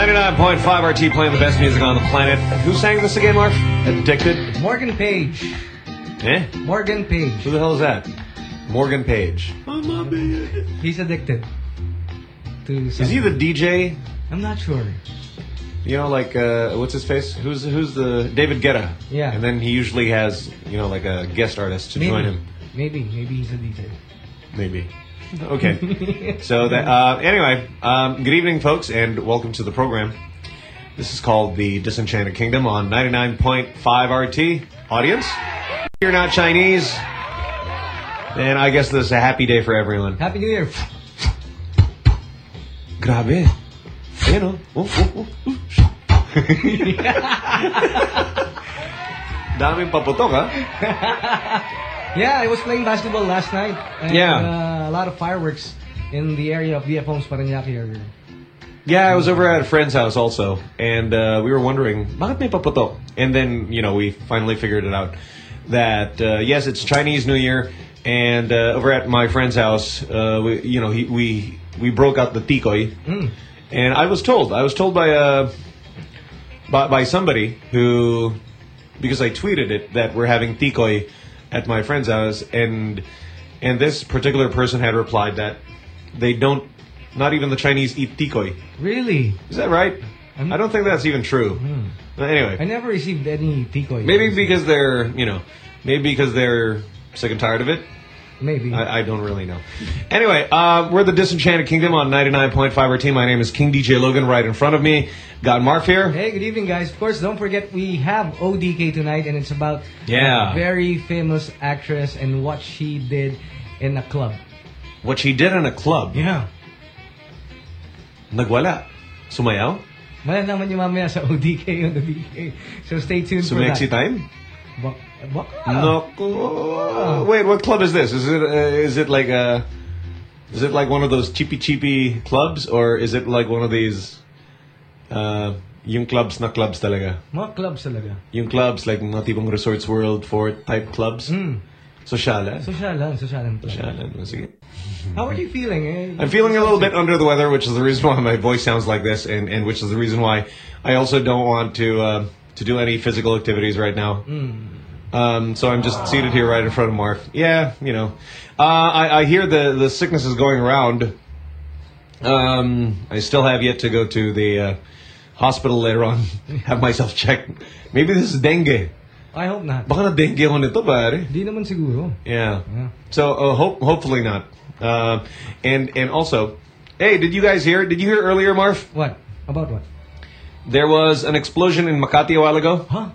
99.5 RT playing the best music on the planet. Who sang this again, Marv? Addicted? Morgan Page. Eh? Morgan Page. Who the hell is that? Morgan Page. He's addicted. To Is he the DJ? I'm not sure. You know, like uh, what's his face? Who's who's the David Guetta? Yeah. And then he usually has you know like a guest artist to Maybe. join him. Maybe. Maybe he's a DJ. Maybe. Okay. so that uh, anyway, um, good evening, folks, and welcome to the program. This is called the Disenchanted Kingdom on 99.5 RT. Audience, if you're not Chinese, then I guess this is a happy day for everyone. Happy New Year. Grabe. Ayan o. Oh, oh, oh, oh. Daming paputok, ha? Yeah, I was playing basketball last night. And, Yeah. Uh, a lot of fireworks in the area of VF Homes Parañaque area. Yeah, I was over at a friend's house also, and uh, we were wondering, bakit may paputok? And then, you know, we finally figured it out that uh, yes, it's Chinese New Year, and uh, over at my friend's house, uh, we, you know, he, we we broke out the tikoy, Mm. and I was told, I was told by uh, by, by somebody who, because I tweeted it that we're having tikoy at my friend's house, and and this particular person had replied that they don't, not even the Chinese eat tikoy. Really? Is that right? I'm- I don't think that's even true. Hmm. But anyway. I never received any tikoy. maybe because they're, you know, maybe because they're sick and tired of it. Maybe. I, I don't really know. Anyway, uh, we're the Disenchanted Kingdom on 99.5 RT. My name is King DJ Logan right in front of me. Got Marf here. Hey, good evening, guys. Of course, don't forget we have ODK tonight, and it's about Yeah. a very famous actress and what she did in a club. What she did in a club. Yeah. Nagwala. Sumayaw? Malalaman niyo mamaya sa ODK on the DK. So stay tuned for Sumexy that. time? No. Wait, what club is this? Is it uh, is it like a is it like one of those cheapy cheapy clubs or is it like one of these uh yung clubs na clubs talaga? Mga clubs talaga. Yung clubs like mga tipong Resorts World Fort type clubs? Mm. Sociala? Social lang, social Sige. How are you feeling? Eh? I'm feeling a little bit under the weather, which is the reason why my voice sounds like this, and, and which is the reason why I also don't want to uh, to do any physical activities right now. Um, so I'm just seated here right in front of Mark. Yeah, you know, uh, I, I hear the the sickness is going around. Um, I still have yet to go to the uh, hospital later on, have myself checked. Maybe this is dengue. I hope not. Baka na dengue ako nito, pare. Di naman siguro. Yeah. Yeah. So uh, hope hopefully not. Uh, and and also, hey, did you guys hear? Did you hear earlier, Marv? What? About what? There was an explosion in Makati a while ago, Huh?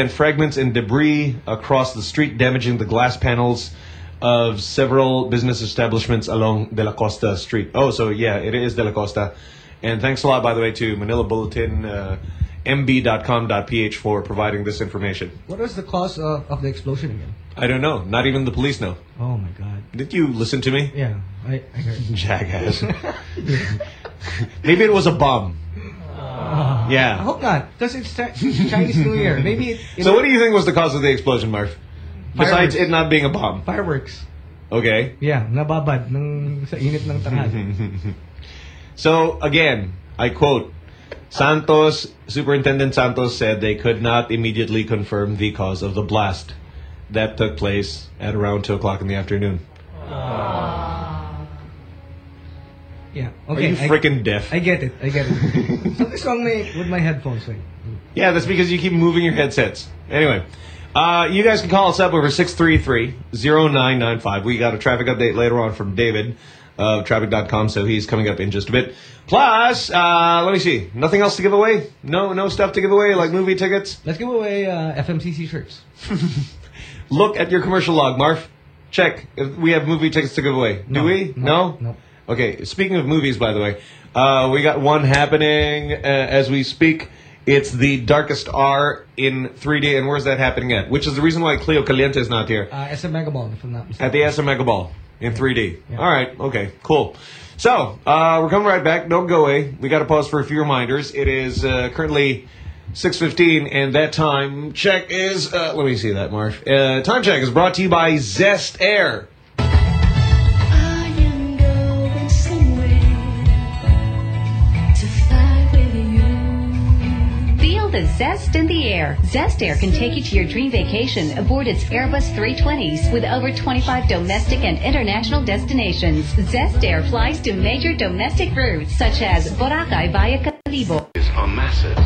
And fragments and debris across the street, damaging the glass panels of several business establishments along De La Costa Street. Oh, so yeah, it is De La Costa. And thanks a lot, by the way, to Manila Bulletin. Uh, mb.com.ph for providing this information. What was the cause of, of the explosion again? I don't know. Not even the police know. Oh my god. Did you listen to me? Yeah, I, I heard. Jackass. Maybe it was a bomb. I Yeah. I hope not, because it's Chi- Chinese New Year. Maybe it, it So what do you think was the cause of the explosion, Marv? Besides it not being a bomb. fireworks. Okay. Yeah, nababad ng sa init ng tanghali. So again, I quote Santos, Superintendent Santos said they could not immediately confirm the cause of the blast that took place at around 2 o'clock in the afternoon. Ah. Yeah. Okay. Are you freaking deaf? I, get it. I get it. Something's wrong with with my headphones. Like, Yeah, that's because you keep moving your headsets. Anyway, uh, you guys can call us up over 633-0995. We got a traffic update later on from David of traffic.com, so he's coming up in just a bit. Plus, uh, let me see. Nothing else to give away? No no stuff to give away, like movie tickets? let's give away uh, FMCC shirts. Look at your commercial log, Marv. Check if we have movie tickets to give away. Do No, we? no, no. Okay, speaking of movies, by the way, uh, we got one happening uh, as we speak. It's the Darkest Hour in 3D, and where's that happening at? Which is the reason why Cleo Caliente is not here. Uh, SM Mega Mall, if I'm not mistaken. At the SM Mega Mall in 3D. Yeah. All right, okay, cool. So, uh, we're coming right back. Don't go away. We got to pause for a few reminders. It is uh, currently 6.15, and that time check is, uh, let me see that, Marv. Uh, time check is brought to you by Zest Air. Zest in the air. Zest Air can take you to your dream vacation aboard its Airbus 320s with over 25 domestic and international destinations. Zest Air flies to major domestic routes such as Boracay via Kalibo. are massive.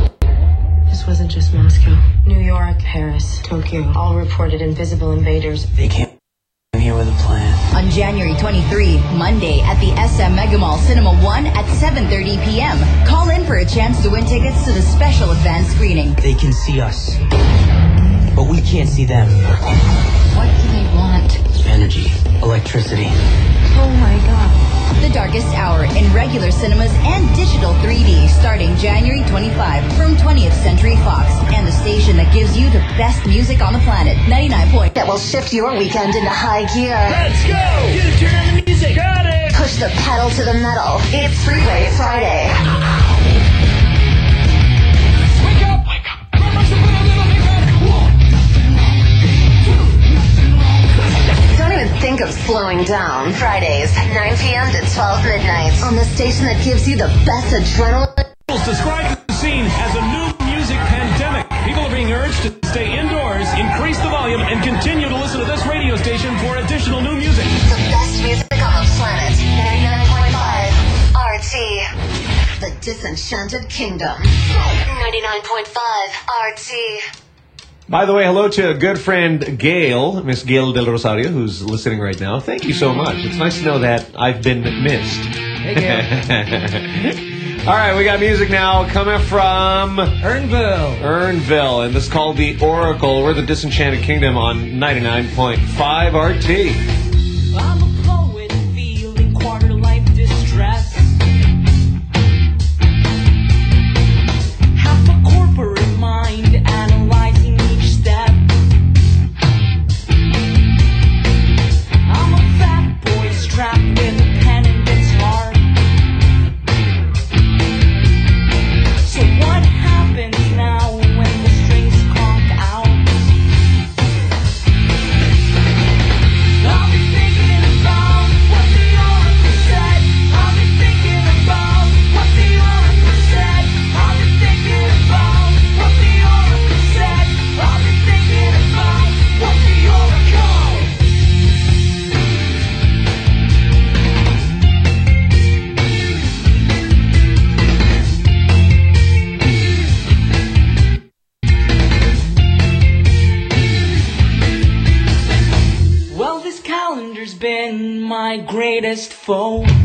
This wasn't just Moscow. New York, Paris, Tokyo, all reported invisible invaders. They came here with a plan. On January 23, Monday at the SM Mega Mall Cinema 1 at 7.30 p.m. Call in for a chance to win tickets to the special advance screening. They can see us, but we can't see them. What do they want? Energy, electricity. Oh my god. The Darkest Hour in regular cinemas and digital 3D starting January 25 from 20th Century Fox and the station that gives you the best music on the planet. 99 point. That will shift your weekend into high gear. Let's go! You turn on the music. Got it. Push the pedal to the metal. It's Freeway Friday. Think of slowing down. Fridays, 9 p.m. to 12 midnight on the station that gives you the best adrenaline. describe the scene as a new music pandemic. People are being urged to stay indoors, increase the volume, and continue to listen to this radio station for additional new music. The best music on the planet. 99.5 RT. The Disenchanted Kingdom. 99.5 RT. By the way, hello to a good friend Gail, Miss Gail Del Rosario, who's listening right now. Thank you so much. It's nice to know that I've been missed. Hey, Gail. All right, we got music now coming from Earnville. Earnville, and this is called The Oracle. We're the Disenchanted Kingdom on 99.5 RT. 风。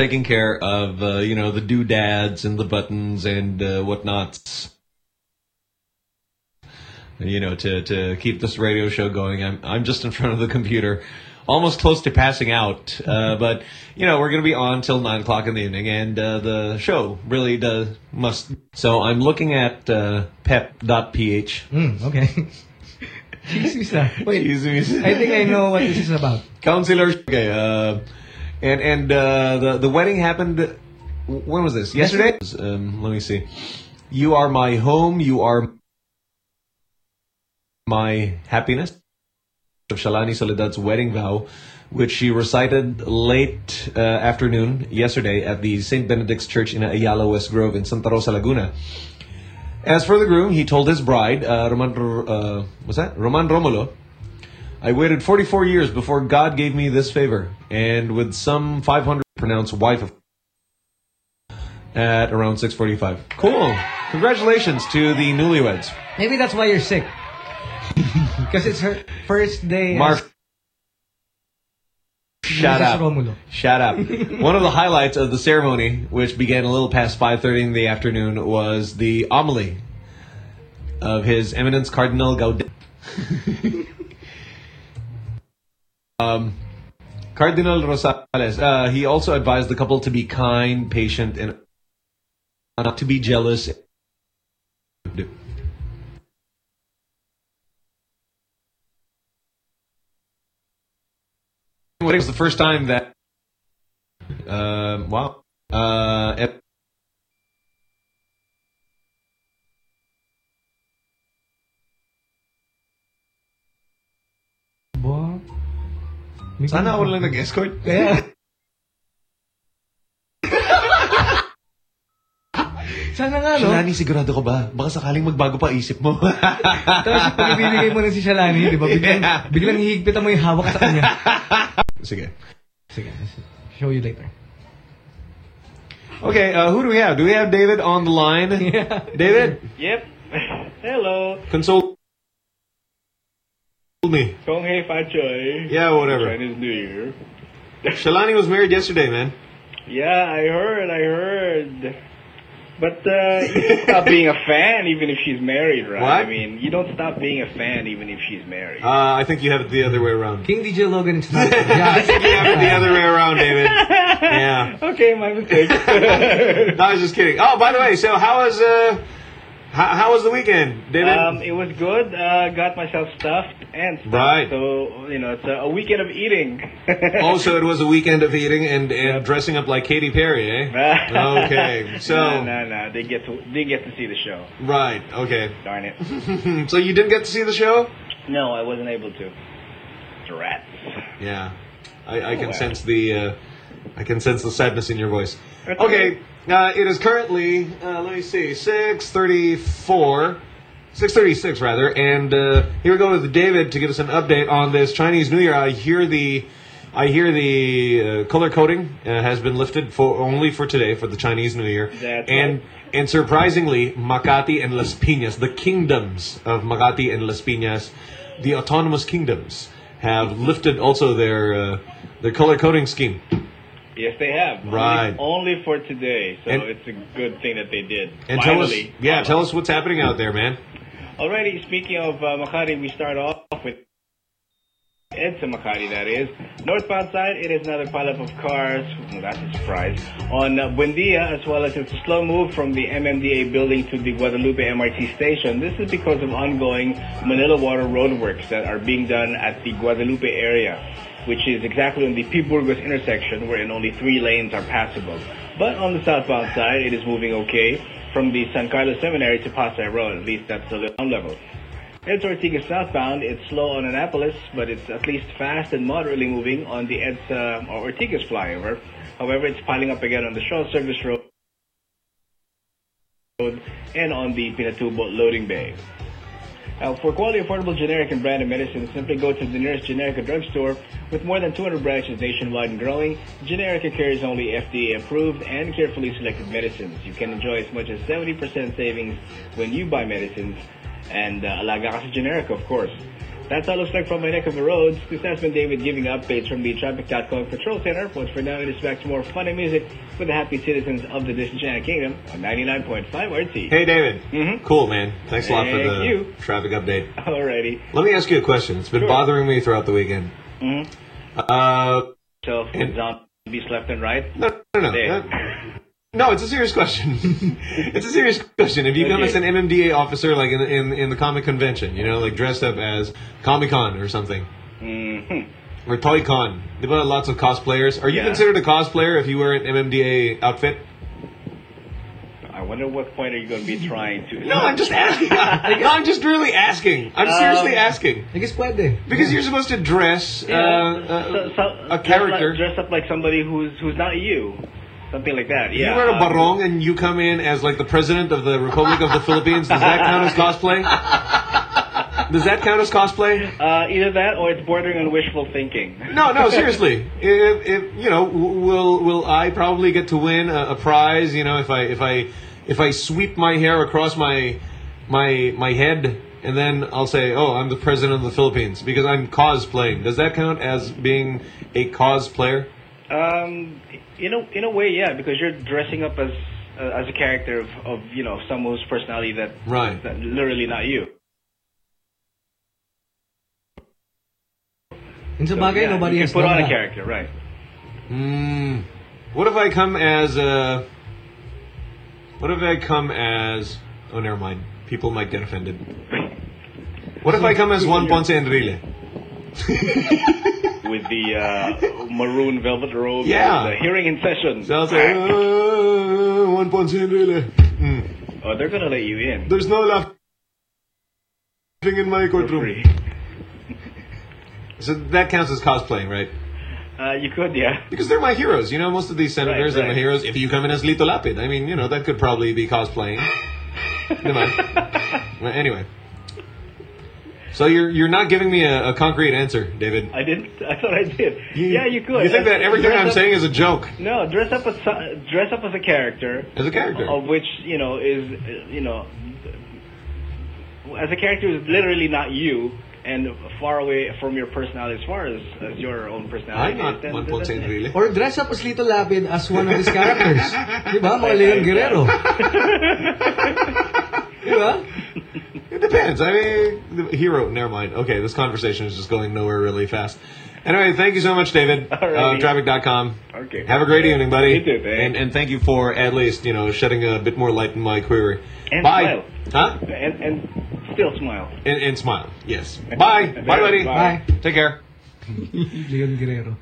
Taking care of, uh, you know, the doodads and the buttons and uh, whatnots. You know, to, to keep this radio show going. I'm, I'm just in front of the computer, almost close to passing out. Uh, but, you know, we're going to be on till 9 o'clock in the evening, and uh, the show really does must. So I'm looking at uh, pep.ph. Mm, okay. Chismis Wait, Chismis. I think I know what this is about. Counselors. Okay. And and uh, the the wedding happened. When was this? Yesterday. Um, let me see. You are my home. You are my happiness. Of Shalani Soledad's wedding vow, which she recited late uh, afternoon yesterday at the St. Benedict's Church in Ayala West Grove in Santa Rosa, Laguna. As for the groom, he told his bride, uh, Roman, uh, what's that? Roman Romulo, I waited 44 years before God gave me this favor, and with some 500 pronounced wife of at around 6:45. Cool. Congratulations to the newlyweds. Maybe that's why you're sick. Because it's her first day. Mark, as shut up. Romulo. Shut up. One of the highlights of the ceremony, which began a little past 5:30 in the afternoon, was the homily of His Eminence Cardinal Gaudencio. um, Cardinal Rosales. Uh, he also advised the couple to be kind, patient, and not to be jealous. It was the first time that. Um, wow. Uh, Sana ako lang nag-escort. Kaya. Sana nga, no? Shalani, sigurado ko ba? Baka sakaling magbago pa isip mo. Tapos pag ibibigay mo na si Shalani, di ba? Biglang, Yeah. biglang hihigpitan mo yung hawak sa kanya. Sige. Sige, show you later. Okay, uh, who do we have? Do we have David on the line? David, Yep. Hello. console me. Kong Hei Yeah, whatever. Chinese New Year. Shalani was married yesterday, man. Yeah, I heard, I heard. But uh, you don't stop being a fan even if she's married, right? What? I mean, you don't stop being a fan even if she's married. Uh, I think you have it the other way around. King DJ Logan is not. I think you have it the other way around, David. Yeah. Okay, my mistake. No, I was just kidding. Oh, by the way, so how was uh, how, how was the weekend, David? um, it was good. Uh, got myself stuffed and stuffed. Right. So, you know, it's a, a weekend of eating. also, it was a weekend of eating and, and dressing up like Katy Perry, eh? okay, so no, no, no. They get to they get to see the show. right, okay. Darn it. so you didn't get to see the show? No, I wasn't able to. Rats. Yeah, I, I can Oh, wow. sense the uh, I can sense the sadness in your voice. Okay, uh, it is currently uh, let me see six thirty four. 636 rather and uh, here we go with David to give us an update on this Chinese New Year I hear the I hear the uh, color coding uh, has been lifted for only for today for the Chinese New Year That's and right. and surprisingly Makati and Las Piñas the kingdoms of Makati and Las Piñas the autonomous kingdoms have lifted also their uh, their color coding scheme Yes, they have. Only- Right. Only, for today, so And- it's a good thing that they did. and tell us Finally. yeah tell us what's happening out there man Alrighty, speaking of uh, Makati, we start off with EDSA Makati, that is. Northbound side, it is another pileup of cars. Well, that's a surprise. On uh, Buendia, as well as it's a slow move from the MMDA building to the Guadalupe MRT station. This is because of ongoing Manila Water roadworks that are being done at the Guadalupe area, which is exactly on the P. Burgos intersection, wherein only three lanes are passable. But on the southbound side, it is moving okay from the San Carlos Seminary to Pasay Road. At least that's the ground level. Eds Ortigas southbound, it's slow on Annapolis, but it's at least fast and moderately moving on the Eds uh, or Ortigas flyover. However, it's piling up again on the Shaw Service Road and on the Pinatubo loading bay. Now, for quality, affordable, generic, and branded medicines, simply go to the nearest Generica drugstore. With more than 200 branches nationwide and growing, Generica carries only FDA-approved and carefully selected medicines. You can enjoy as much as 70% savings when you buy medicines, and uh, alaga Generica, of course. That's all it looks like from my neck of the roads. This has been David giving updates from the Traffic.com Control Center. But for now, it is back to more fun and music for the happy citizens of the Disenchanted Kingdom on 99.5 RT. Hey, David. Mhm. Cool, man. Thanks a lot for the you. traffic update. Alrighty. Let me ask you a question. It's been Sure. bothering me throughout the weekend. Mm-hmm. Uh, So, zombies left and right. no, no, no. There. No, it's a serious question. it's a serious question. If you come as an MMDA officer, like in, in in the comic convention, you know, like dressed up as Comic Con or something, Mm-hmm. or Toy Con, they've got lots of cosplayers. Are you Yeah. considered a cosplayer if you wear an MMDA outfit? I wonder what point are you going to be trying to. No, I'm just asking. no, I'm just really asking. I'm seriously Um, asking. I guess pwede. Because you're supposed to dress uh, Yeah, uh, so- so- a dress character. like- dress up like somebody who's who's not you, something like that. Yeah. you wear a barong and you come in as like the president of the Republic of the Philippines, does that count as cosplay? Does that count as cosplay? Uh, either that or it's bordering on wishful thinking. No, no, seriously. If, if you know, will will I probably get to win a, a prize? You know, if I if I if I sweep my hair across my my my head and then I'll say, "Oh, I'm the president of the Philippines" because I'm cosplaying. Does that count as being a cosplayer? Um, in a in a way, yeah, because you're dressing up as uh, as a character of, of you know someone whose personality that Right. that literally not you. In So, Sabagay, yeah, nobody you has put on a character, right? Hmm. What if I come as a? What if I come as? Oh, never mind. People might get offended. What if I come as Juan Ponce Enrile? With the uh, maroon velvet robe, Yeah. and the hearing in session. So I'll say, "Uh, Juan Ponce Enrile. Hmm. oh, they're gonna let you in. There's no laughing in my courtroom. So that counts as cosplaying, right? Uh, you could, yeah. Because they're my heroes. You know, most of these senators Right, are my heroes. If you come in as Lito Lapid, I mean, you know, that could probably be cosplaying. Diba? Well, anyway. So you're you're not giving me a, a concrete answer, David. I didn't. I thought I did. yeah, you could. You think that everything I'm up- saying is a joke? No, dress up as dress up as a character. As a character. Of which you know is uh, you know as a character is literally not you and far away from your personality as far as, as your own personality. I'm not is, then- Juan then Ponce that's Or dress up as Lito Lapid as one of his characters. Di ba? Mga Leon Guerrero. Di ba? It depends. I mean, the hero. Never mind. Okay, this conversation is just going nowhere really fast. Anyway, thank you so much, David. Alrighty. Uh, traffic.com. Okay. Have a great evening, buddy. You too, thanks. And, and thank you for at least you know shedding a bit more light in my query. And Bye. smile. Huh? And and still smile. And, and smile. Yes. Bye. Bye, buddy. Bye. Take care. Leon Guerrero.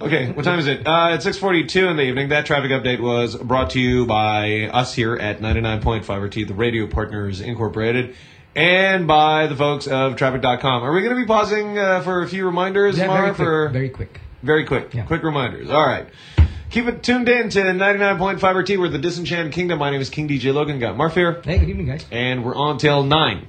Okay, what time is it? Uh, it's 6.42 in the evening. That traffic update was brought to you by us here at 99.5 RT, the Radio Partners Incorporated, and by the folks of Traffic.com. Are we going to be pausing uh, for a few reminders, Yeah, Mara? very Very quick. Very quick. Yeah. Quick reminders. All right. Keep it tuned in to 99.5 RT. We're the Disenchanted Kingdom. My name is King DJ Logan. Got Marf here. Hey, good evening, guys. And we're on till 9.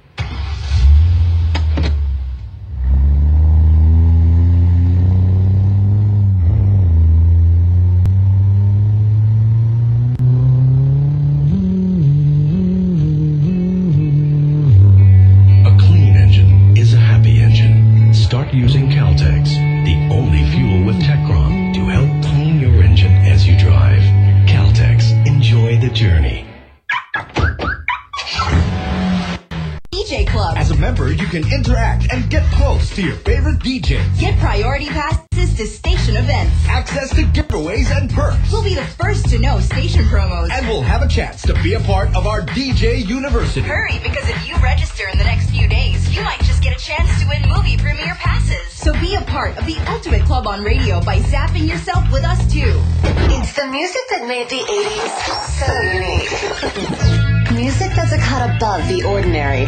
Get to your favorite DJ. Get priority passes to station events. Access to giveaways and perks. We'll be the first to know station promos. And we'll have a chance to be a part of our DJ University. Hurry, because if you register in the next few days, you might just get a chance to win movie premiere passes. So be a part of the Ultimate Club on radio by zapping yourself with us too. It's the music that made the 80s so unique. Music that's a cut above the ordinary.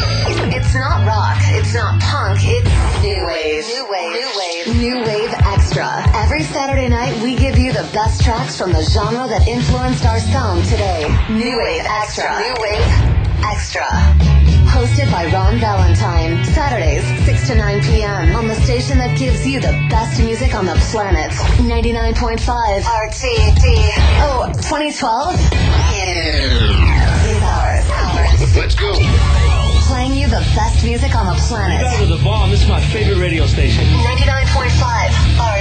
It's not rock, it's not punk, it's new wave. New wave. New wave. New wave extra. Every Saturday night, we give you the best tracks from the genre that influenced our sound today. New wave extra. New wave extra. Hosted by Ron Valentine. Saturdays, 6 to 9 p.m. on the station that gives you the best music on the planet. 99.5 RTD. Oh, 2012? Is ours. Ours. Let's go. Playing you the best music on the You planet. guys are the bomb. This is my favorite radio station. 99.5 RT.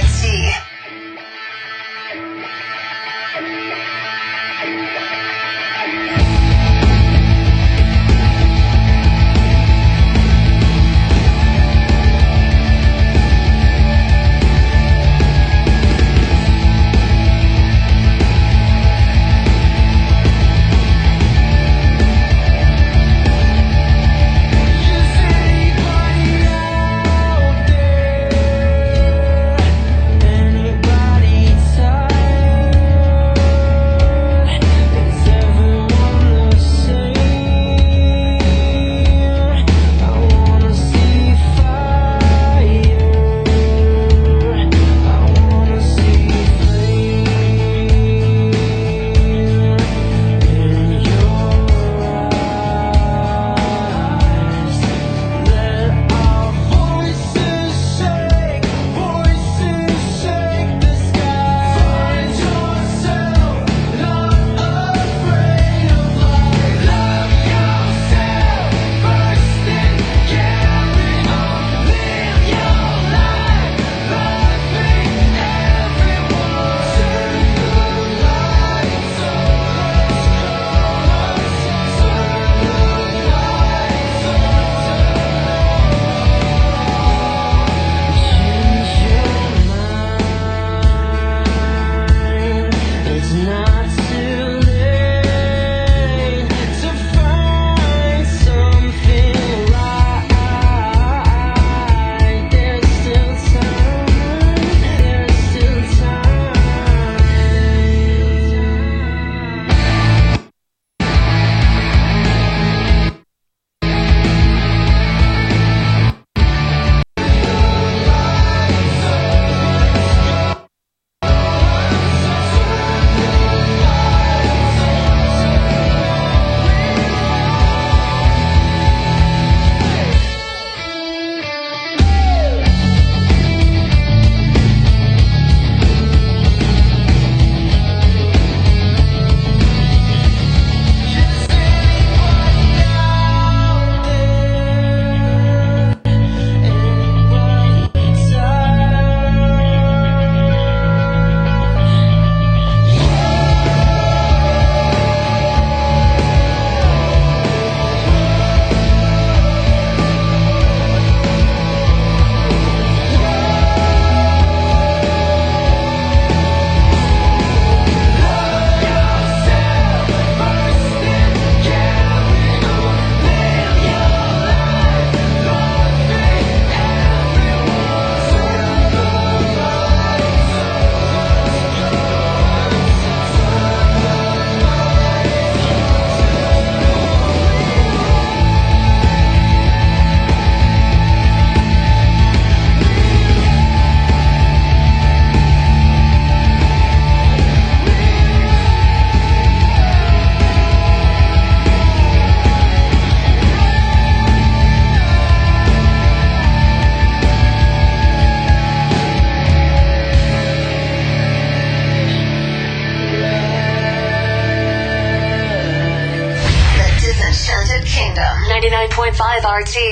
RT.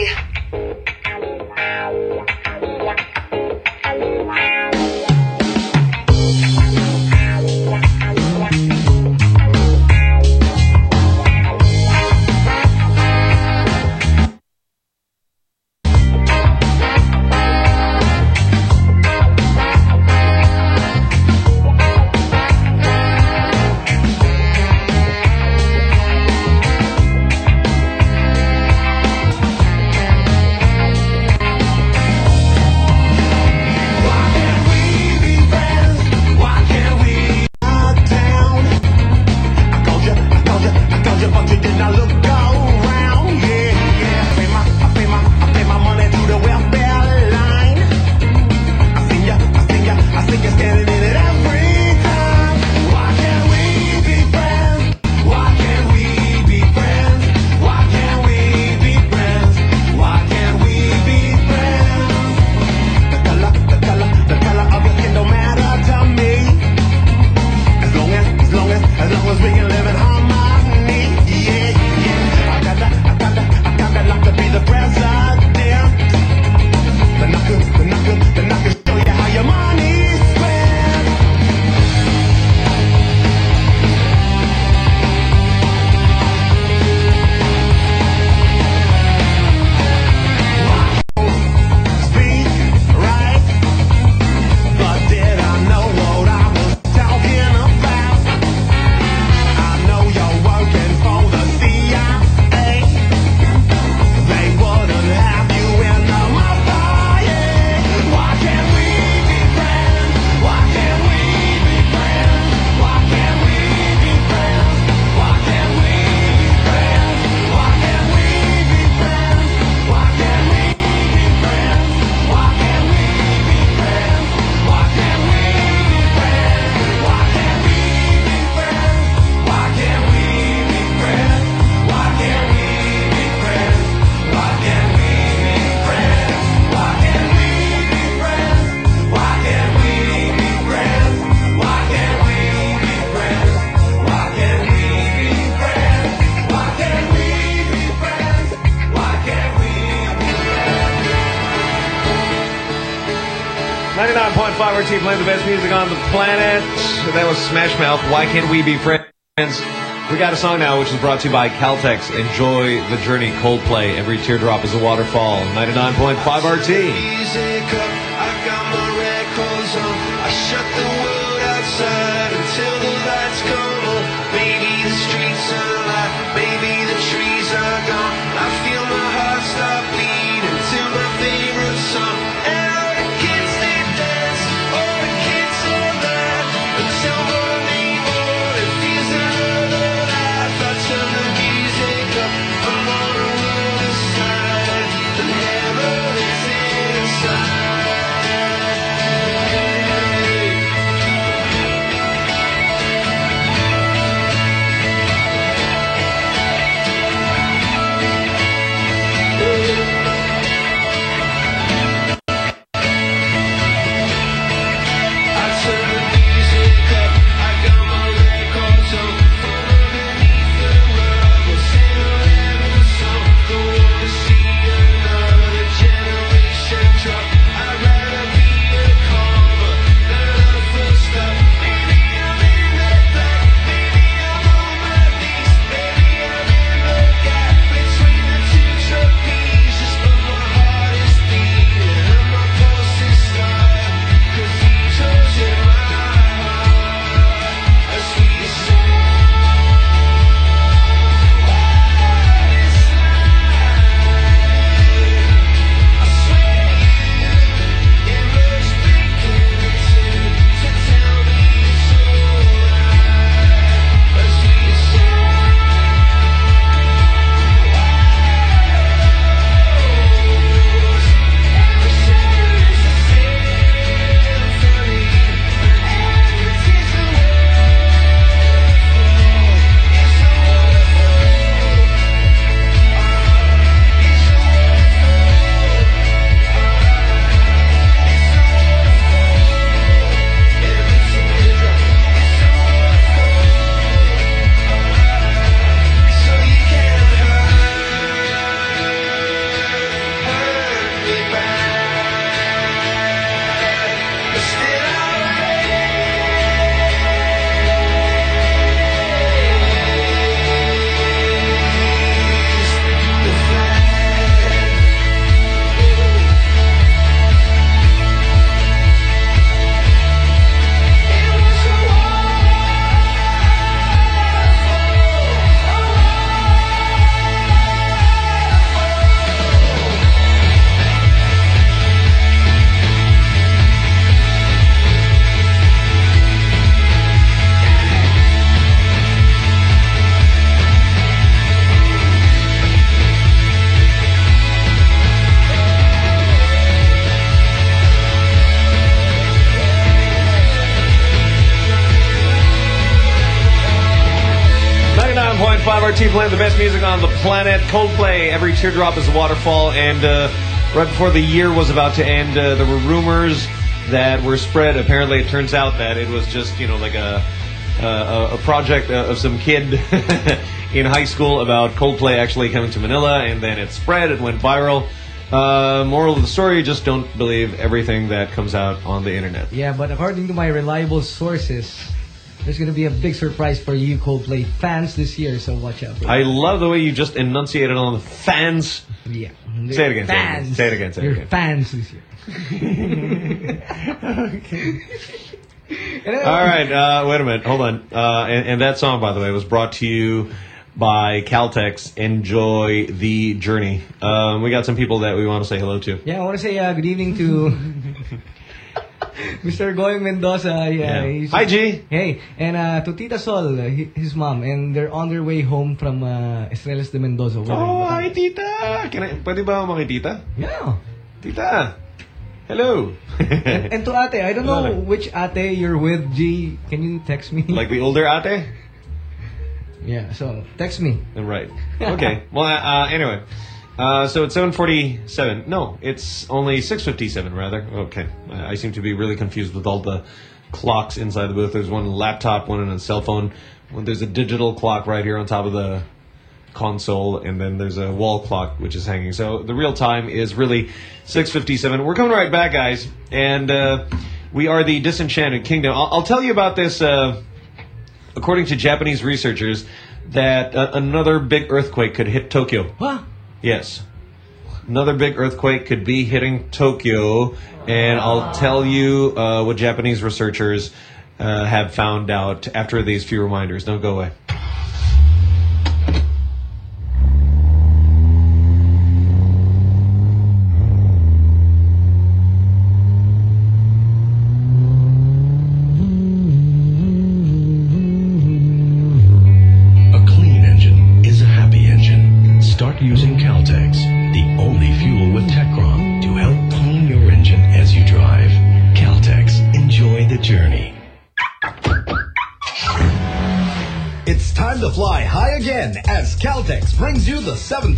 RT playing the best music on the planet. That was Smash Mouth. Why can't we be friends? We got a song now, which is brought to you by Caltex. Enjoy the journey. Coldplay. Every teardrop is a waterfall. 99.5 RT. I got my records on. I shut the world outside until the lights playing the best music on the planet. Coldplay. Every teardrop is a waterfall. And uh, right before the year was about to end, uh, there were rumors that were spread. Apparently, it turns out that it was just you know like a uh, a, project of some kid in high school about Coldplay actually coming to Manila, and then it spread. It went viral. Uh, moral of the story: just don't believe everything that comes out on the internet. Yeah, but according to my reliable sources, there's gonna be a big surprise for you Coldplay fans this year, so watch out. I love the way you just enunciated on the fans. Yeah. Say it again. Fans. Say it again. Say it again. fans this year. Okay. All right. Uh, wait a minute. Hold on. Uh, and, and that song, by the way, was brought to you by Caltex. Enjoy the journey. Um, we got some people that we want to say hello to. Yeah, I want to say uh, good evening to Mr. Goying Mendoza. Yeah, Yeah. Hi, G. Hey, and uh, to Tita Sol, uh, hi- his mom, and they're on their way home from uh, Estrellas de Mendoza. where Oh, hi, tita. Can I, pwede ba makitita? Yeah. Tita. Hello. and, and to Ate, I don't know which Ate you're with, G. Can you text me? like the older ate? Yeah, so text me. Right. Okay. well, uh, anyway. Uh, so it's 7:47. No, it's only 6:57 rather. Okay. I, seem to be really confused with all the clocks inside the booth. There's one laptop, one on a cell phone. One, there's a digital clock right here on top of the console, and then there's a wall clock which is hanging. So the real time is really 6:57. We're coming right back, guys, and uh, We are the Disenchanted Kingdom. I'll, I'll tell you about this. Uh, according to Japanese researchers, that uh, another big earthquake could hit Tokyo. Yes. Another big earthquake could be hitting Tokyo, and I'll tell you uh, what Japanese researchers uh, have found out after these few reminders. Don't go away.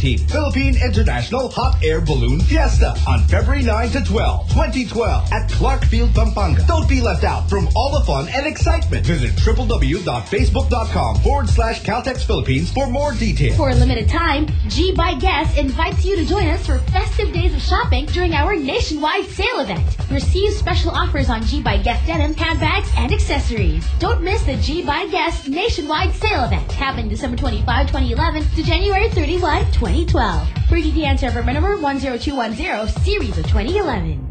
Philippine International Hot Air Balloon Fiesta on February 9 to 12, 2012 at Clark Field, Pampanga. Don't be left out from all the fun and excitement. Visit www.facebook.com forward slash Caltex Philippines for more details. For a limited time, G by Guess invites you to join us for festive days of shopping during our nationwide sale event. Receive special offers on G by Guess denim, handbags, and accessories. Don't miss the G by Guess nationwide sale event happening December 25, 2011 to January 31, 2012. 2012. For DTN server number 10210, series of 2011.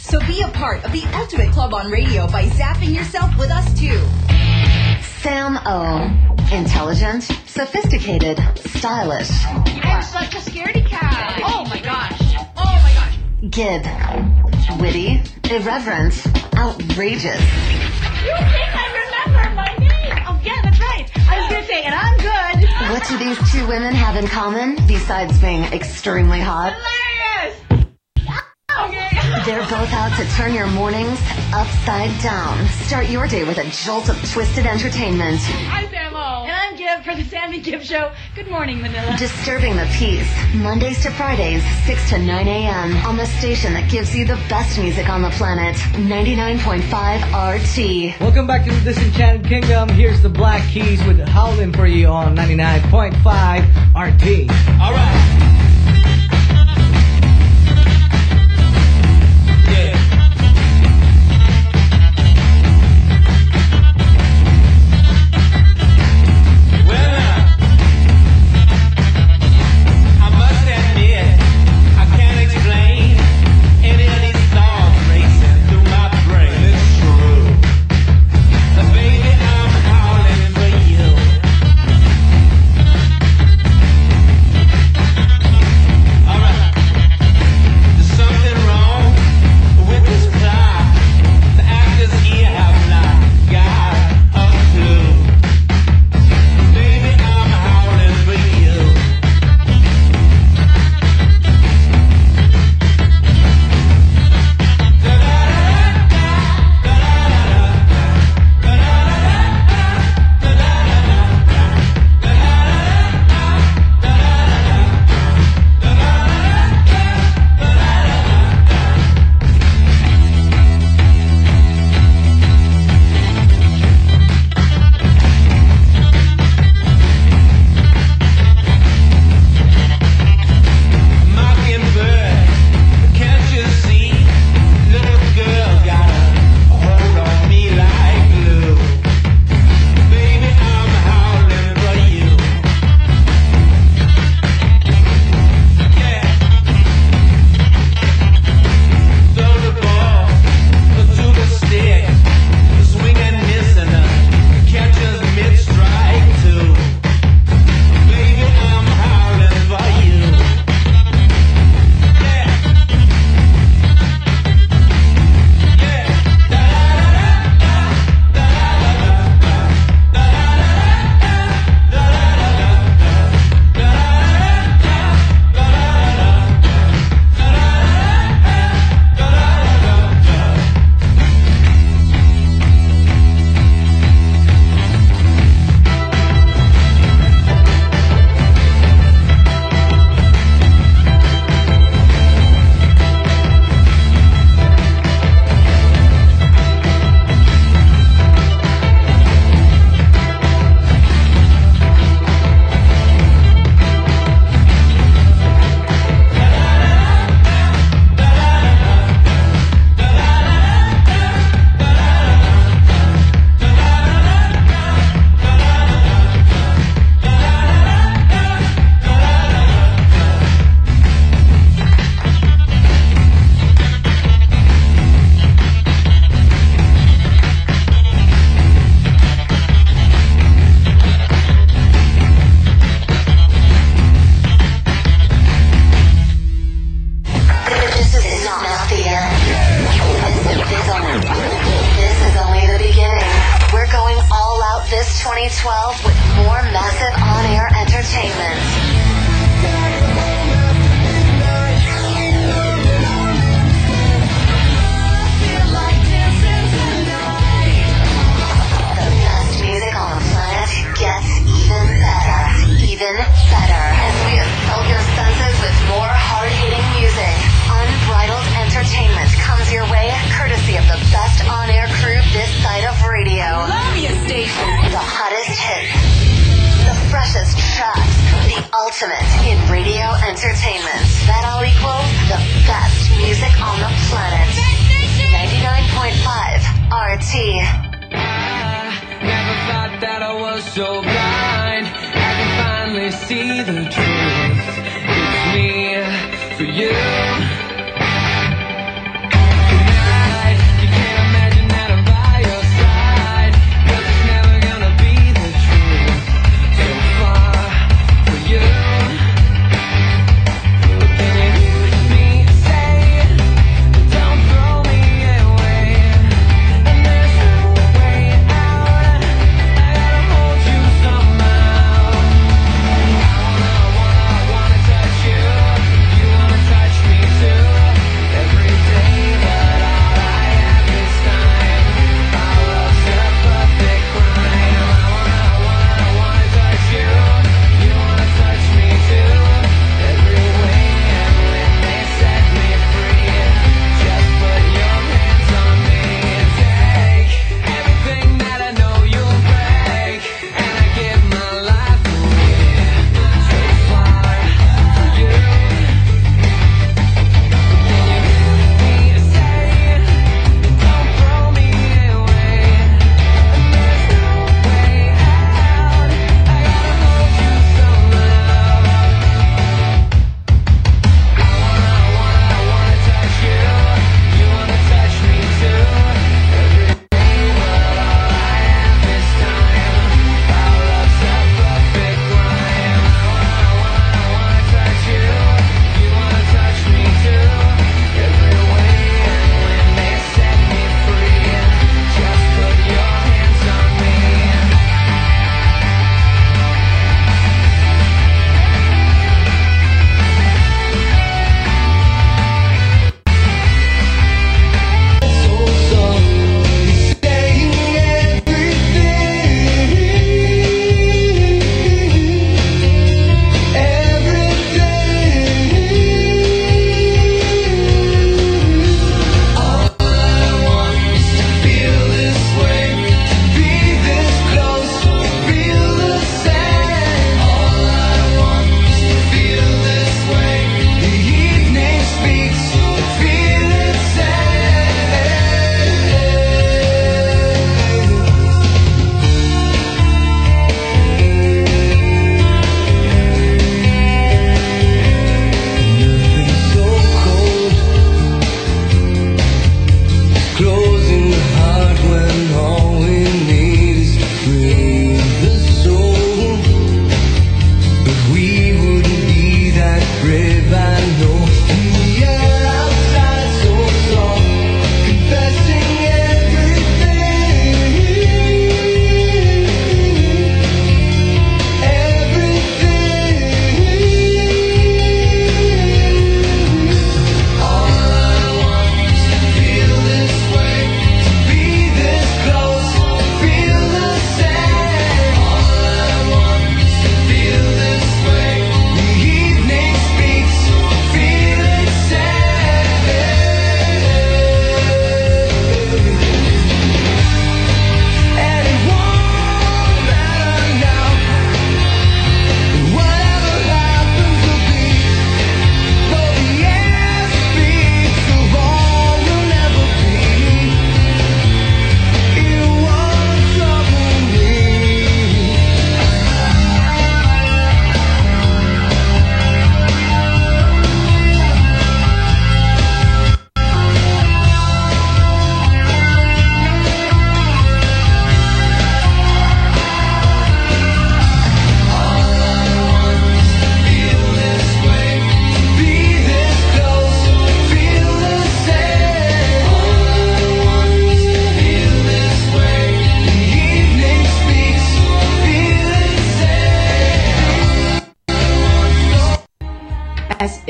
So be a part of the Ultimate Club on Radio by zapping yourself with us too. Sam O. Intelligent, sophisticated, stylish. I'm such a scaredy cat. Oh my gosh. Oh my gosh. Gib. Witty, irreverent, outrageous. You think I remember my name? Oh yeah, that's right. I was gonna say, and I'm good. What do these two women have in common besides being extremely hot? Hilarious. Okay. They're both out to turn your mornings upside down. Start your day with a jolt of twisted entertainment. I'm Sam O. And I'm Gib for the Sammy Gibb Show. Good morning, Manila. Disturbing the peace. Mondays to Fridays, 6 to 9 a.m. on the station that gives you the best music on the planet. 99.5 RT. Welcome back to the Disenchanted Kingdom. Here's the Black Keys with Howlin' for you on 99.5 RT. All right. Finally see the truth. It's me for you.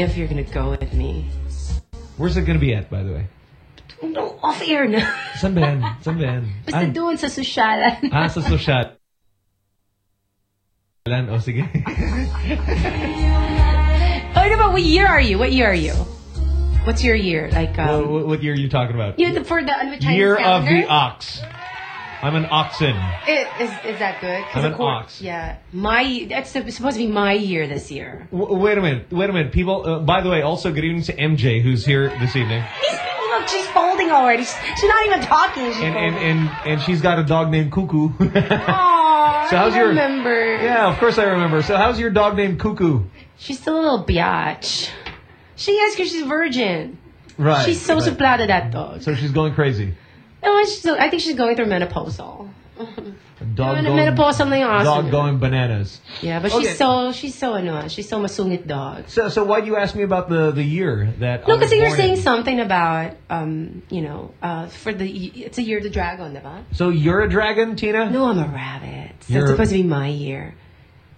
If you're gonna go with me. Where's it gonna be at, by the way? No, off air na. Saan ba yan? Saan ba yan? Basta doon sa susyalan. Ah, sa social. O, sige. Oh, no, but what year are you? What year are you? What's your year? Like, um, what, what year are you talking about? you the, for the Chinese Year of the ox. I'm an oxen. It, is, is that good? I'm an course- ox. Yeah. My, that's supposed to be my year this year. W- wait a minute. Wait a minute. People, uh, by the way, also good evening to MJ, who's here this evening. Look, she's folding already. She's, she's not even talking. And, and, folding. and, and she's got a dog named Cuckoo. Aw, So how's I your- remember. yeah, of course I remember. So how's your dog named Cuckoo? She's still a little biatch. She is because she's virgin. Right. She's so right. that dog. So she's going crazy. No, she's, I think she's going through menopausal. A dog Ano, going, menopausal na yung aso dog niya. going bananas. Yeah, but Okay. she's so, she's so ano, she's so masungit dog. So, so why do you ask me about the, the year that No, I was because you were born saying something about, um, you know, uh, for the, it's a year of the dragon, diba? So you're a dragon, Tina? No, I'm a rabbit. So it's supposed to be my year.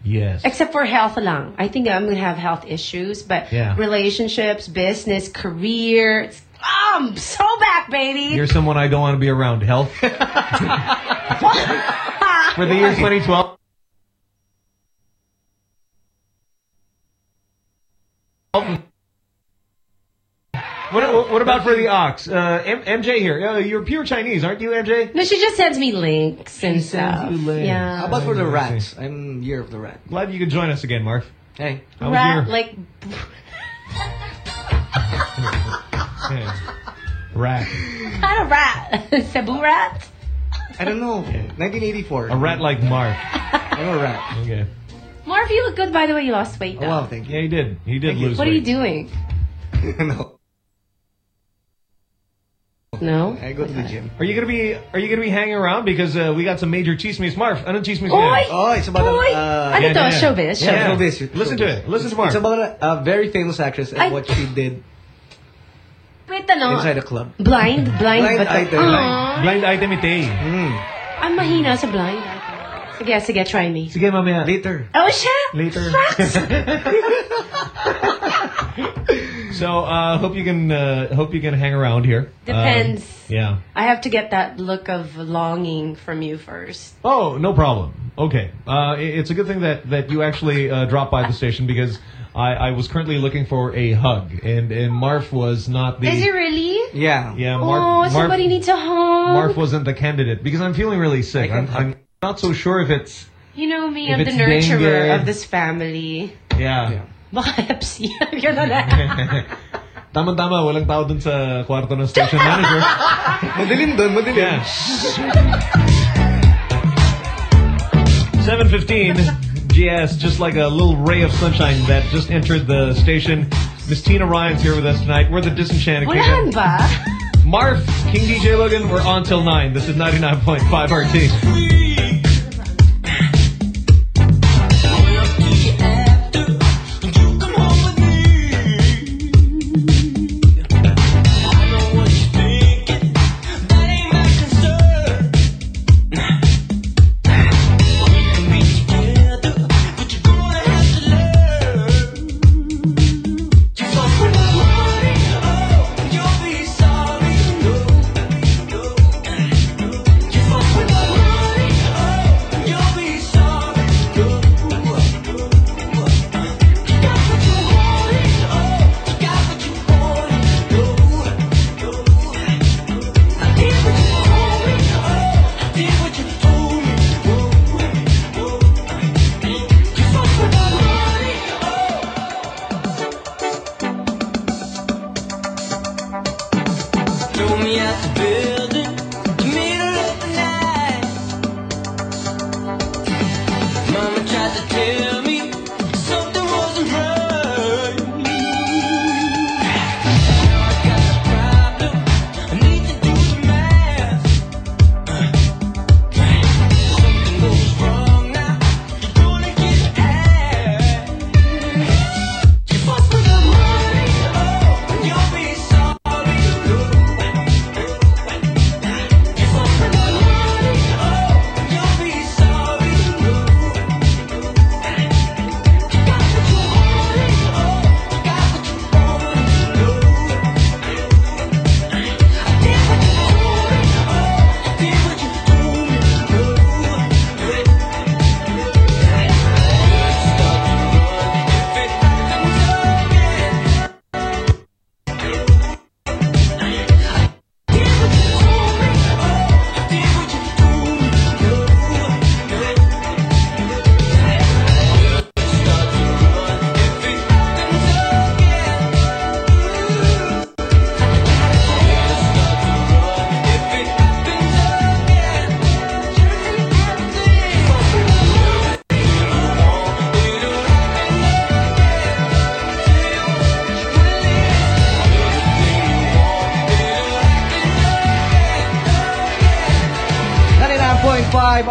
Yes. Except for health lang. I think I'm going to have health issues, but Yeah. relationships, business, career, it's, I'm so back, baby. You're someone I don't want to be around. Health. For the year 2012. What, what about for the ox? Uh, M- MJ here. Uh, you're pure Chinese, aren't you, MJ? No, she just sends me links and stuff. you links. Yeah. How about for the I rats? I'm year of the rat. Glad you could join us again, Marv. Hey. How was Rat, your- like, Yeah. Rat. not a rat. Cebu rat? I don't know. 1984. A rat like Marv. I'm a rat. Okay. Marv, you look good, by the way. You lost weight, Oh, though. wow, thank you. Yeah, he did. He did Thank you. lose what are you weight. doing? no. No? I go to the gym. Are you gonna be Are you gonna be hanging around because uh, we got some major chismes, Marv? Ano chismes Oy! yan? Oh, it's about Oy! a, uh, Ano to? Showbiz? Yeah, Showbiz. showbiz. Listen to it. Listen to Marv. It's about a, a very famous actress and I- what she did Wait, ano? inside a club. Blind? Blind, Blind ba to? item. Aw. Blind item ite. Mm. I'm mahina sa blind. Sige, sige, try me. Sige, mamaya. Later. Oh, siya? Later. so, uh, hope you can uh, hope you can hang around here. Depends. Um, yeah. I have to get that look of longing from you first. Oh, no problem. Okay. Uh, it's a good thing that, that you actually uh, dropped by the station because I, I was currently looking for a hug, and, and Marv was not the. Is it really? Yeah. Yeah, oh, somebody Marv, needs a hug. Marv wasn't the candidate because I'm feeling really sick. I'm, I'm not so sure if it's. You know me, I'm the nurturer dengue- of this family. Yeah. Baka hep. Ganun na. Tama-tama, walang tao dun sa kwarto ng station manager. Madilim doon, madilim. Yeah. 7.15, GS, just like a little ray of sunshine that just entered the station. Miss Tina Ryan's here with us tonight. We're the Disenchanted Walahan Kingdom. ba? Marv, King DJ Logan, we're on till 9. This is 99.5 RT.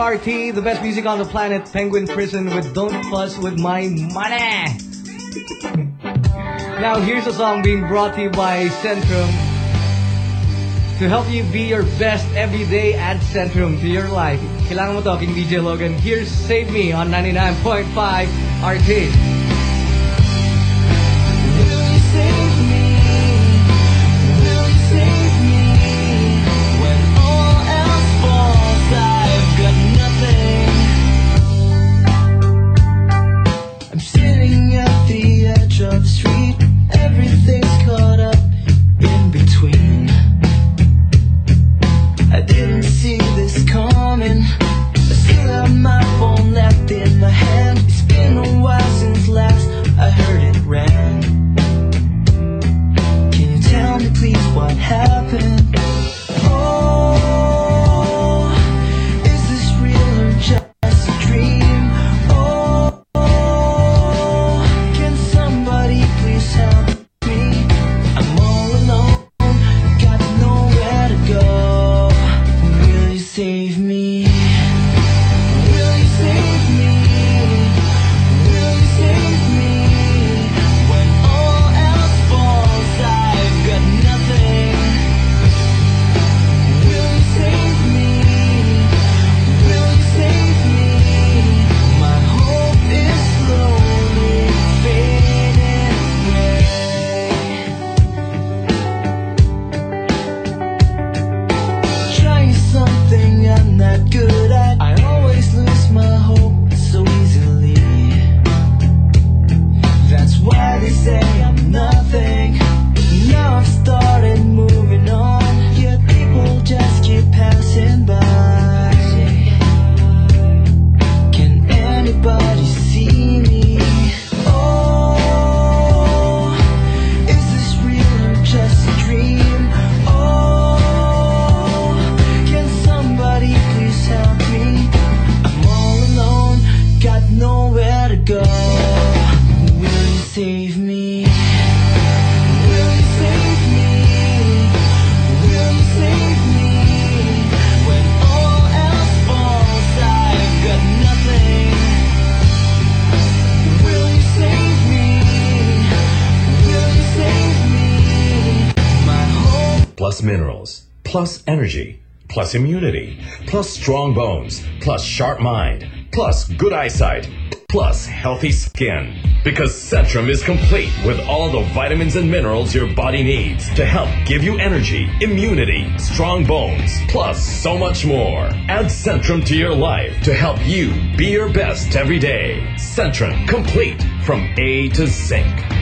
RT, the best music on the planet, Penguin Prison with Don't Fuss With My Money. now here's a song being brought to you by Centrum. To help you be your best every day, add Centrum to your life. Kailangan mo to, King DJ Logan. Here's Save Me on 99.5 RT. Plus energy, plus immunity, plus strong bones, plus sharp mind, plus good eyesight, plus healthy skin. Because Centrum is complete with all the vitamins and minerals your body needs to help give you energy, immunity, strong bones, plus so much more. Add Centrum to your life to help you be your best every day. Centrum complete from A to Zinc.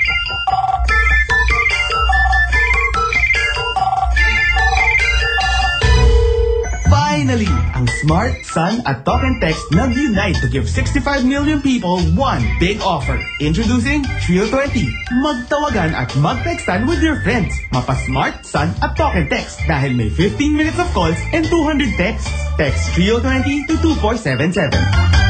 Smart, Sun at Talk and Text nag-unite to give 65 million people one big offer. Introducing Trio 20. Magtawagan at magtextan with your friends. Mapa-Smart, Sun at Talk and Text dahil may 15 minutes of calls and 200 texts. Text Trio 20 to 2477.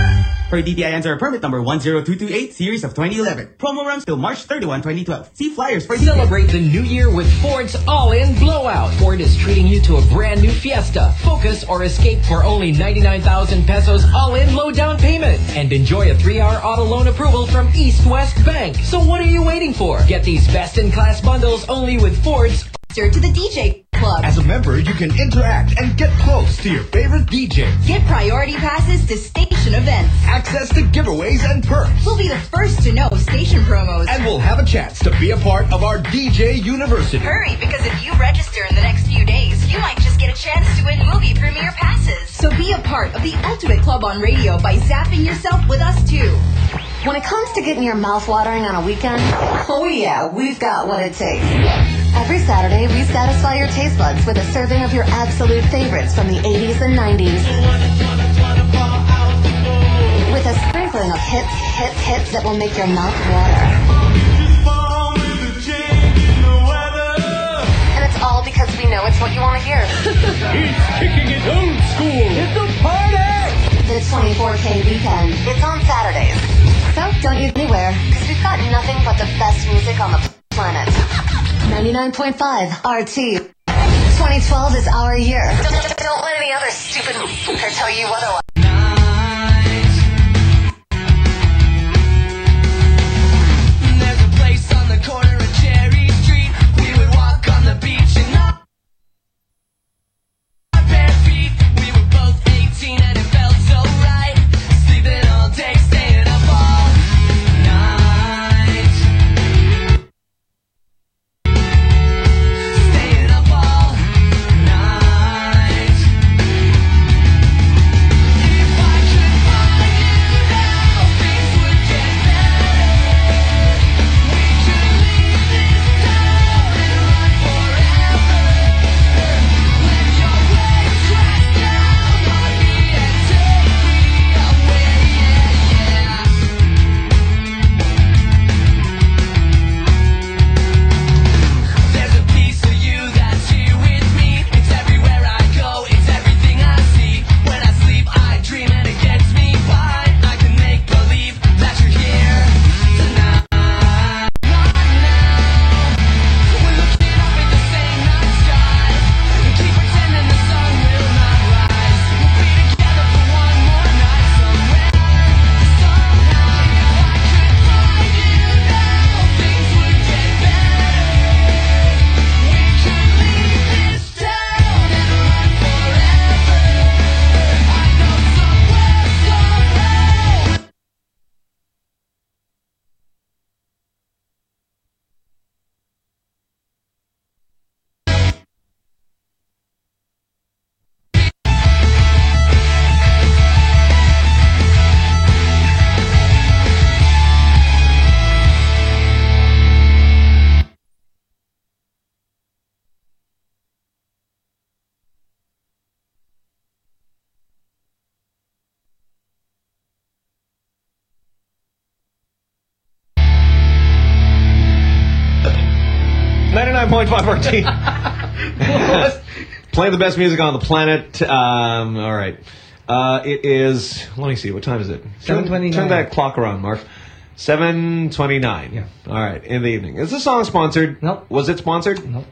Per DTI answer permit number 10228 series of 2011. Promo runs till March 31, 2012. See flyers for Celebrate the new year with Ford's all-in blowout. Ford is treating you to a brand new Fiesta, Focus, or Escape for only 99,000 pesos all-in low down payment. And enjoy a three-hour auto loan approval from East West Bank. So what are you waiting for? Get these best-in-class bundles only with Ford's to the DJ Club. As a member, you can interact and get close to your favorite DJ. Get priority passes to station events. Access to giveaways and perks. We'll be the first to know station promos. And we'll have a chance to be a part of our DJ University. Hurry, because if you register in the next few days, you might just get a chance to win movie premiere passes. So be a part of the ultimate club on radio by zapping yourself with us too. When it comes to getting your mouth watering on a weekend, oh yeah, we've got what it takes. Every Saturday, we satisfy your taste buds with a serving of your absolute favorites from the 80s and 90s. With a sprinkling of hits, hits, hits that will make your mouth water. And it's all because we know it's what you want to hear. He's kicking it old school. It's a party! The 24K weekend. It's on Saturdays. So don't you anywhere, because we've got nothing but the best music on the planet. 99.5 RT. 2012 is our year. Don't, don't let any other stupid tell you otherwise. Ninety-nine point five RT. Playing the best music on the planet. Um, all right. Uh, it is. Let me see. What time is it? Turn- 7:29. Turn that clock around, Marv. Seven twenty-nine. Yeah. All right. In the evening. Is this song sponsored? Nope. Was it sponsored? Nope.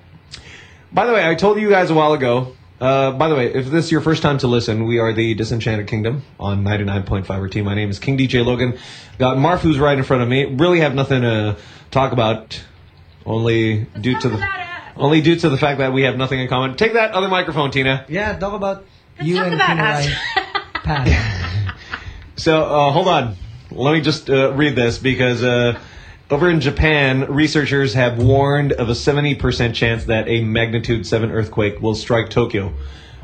By the way, I told you guys a while ago. Uh, by the way, if this is your first time to listen, we are the Disenchanted Kingdom on 99.5 RT. My name is King DJ Logan. Got Marv, who's right in front of me. Really have nothing to talk about, only due to the only due to the fact that we have nothing in common. Take that other microphone, Tina. Yeah, talk about you talk and about Tina us. Rai. Pass. So uh, hold on. Let me just uh, read this because uh, over in Japan, researchers have warned of a 70% chance that a magnitude 7 earthquake will strike Tokyo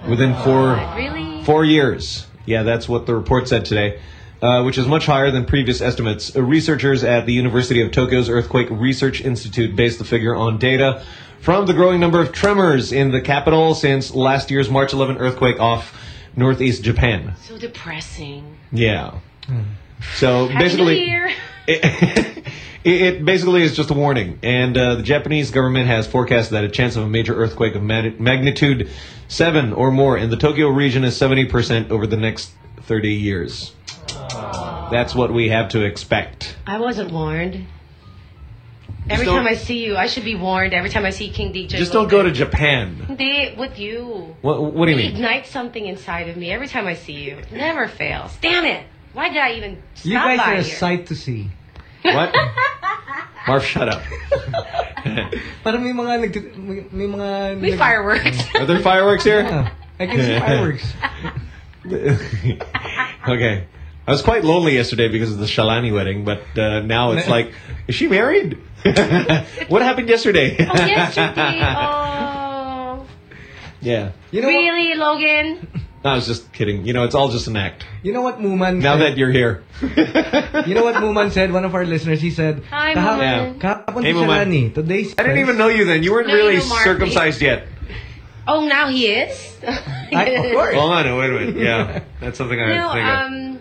within four Really? four years. Yeah, that's what the report said today. Uh, which is much higher than previous estimates. Uh, researchers at the University of Tokyo's Earthquake Research Institute based the figure on data from the growing number of tremors in the capital since last year's March 11 earthquake off northeast Japan. So depressing. Yeah. So Happy basically, New Year. it, it basically is just a warning, and uh, the Japanese government has forecast that a chance of a major earthquake of magnitude seven or more in the Tokyo region is seventy percent over the next thirty years. That's what we have to expect. I wasn't warned. Every time I see you, I should be warned. Every time I see King DJ, Just don't go to Japan. They with you. What, what do you It mean? ignites something inside of me every time I see you. It never fails. Damn it! Why did I even stop You guys by are a here? sight to see. What? Marv, shut up. Parang may mga nag may, may mga May nag- fireworks. Are there fireworks here? Yeah, I can see fireworks. okay. I was quite lonely yesterday because of the Shalani wedding, but uh, now it's like, is she married? what happened yesterday? Oh, yesterday. Oh, yeah. You know really, Logan? No, I was just kidding. You know, it's all just an act. You know what Muman Now said? that you're here. You know what Muman said? One of our listeners, he said, Hi, "Kaha- Muman. Kahapon Hey, si Muman. Today's I didn't even know you then. You weren't No, really know Mark. circumcised yet. Oh, now he is. I, of course. Hold on, wait a minute. Yeah, that's something I No, think of.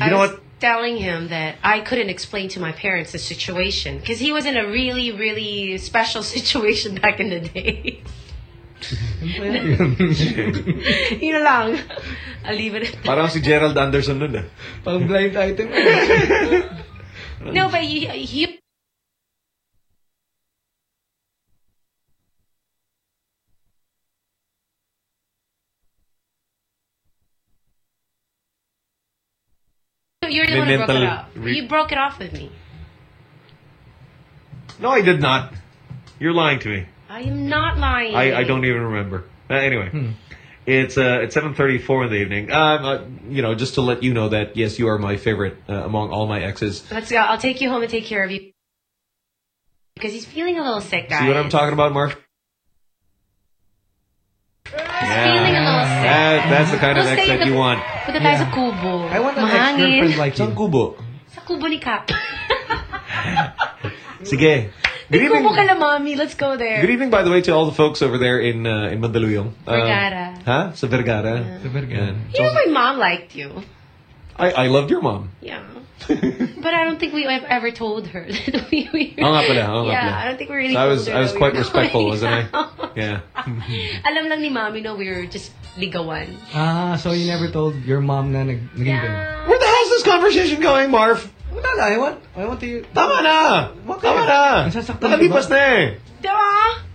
You I know was what? telling him that I couldn't explain to my parents the situation because he was in a really, really special situation back in the day. Yun na lang. I'll leave it at that. Parang si Gerald Anderson nun eh. Pang blind item. No, but you, you You're the May one who broke it off. re- you broke it off with me. No, I did not. You're lying to me. I am not lying. I, I don't even remember. Uh, anyway, it's uh, it's seven thirty four in the evening. Um, uh, you know, just to let you know that yes, you are my favorite uh, among all my exes. Let's go. I'll take you home and take care of you. Because he's feeling a little sick, guys. See what I'm talking about, Mark? He's feeling a little sick. That, that's the kind of We'll ex stay that the- you want. Punta tayo sa kubo. I want an Mahangin. ex-girlfriend like you. Saan kubo? Sa kubo ni Cap. Sige. Good May evening. kubo ka na, mommy. Let's go there. Good evening, by the way, to all the folks over there in uh, in Mandaluyong. Um, Vergara. huh? Sa Vergara. Sa Vergara. Yan. You know, my mom liked you. I, I loved your mom. Yeah. But I don't think we have ever told her that we were. Oo nga pala, oo yeah. I don't think we really I was told her I was that we quite respectful, wasn't I? out. Yeah. Alam lang ni mommy, no, we were just ligawan. Ah, so you never told your mom na nag naging ganun? Where the hell's this conversation going, Marv? Wala na, I want, I want to... Tama na! Tama na! Nasasaktan Nakalipas ka na eh. Diba?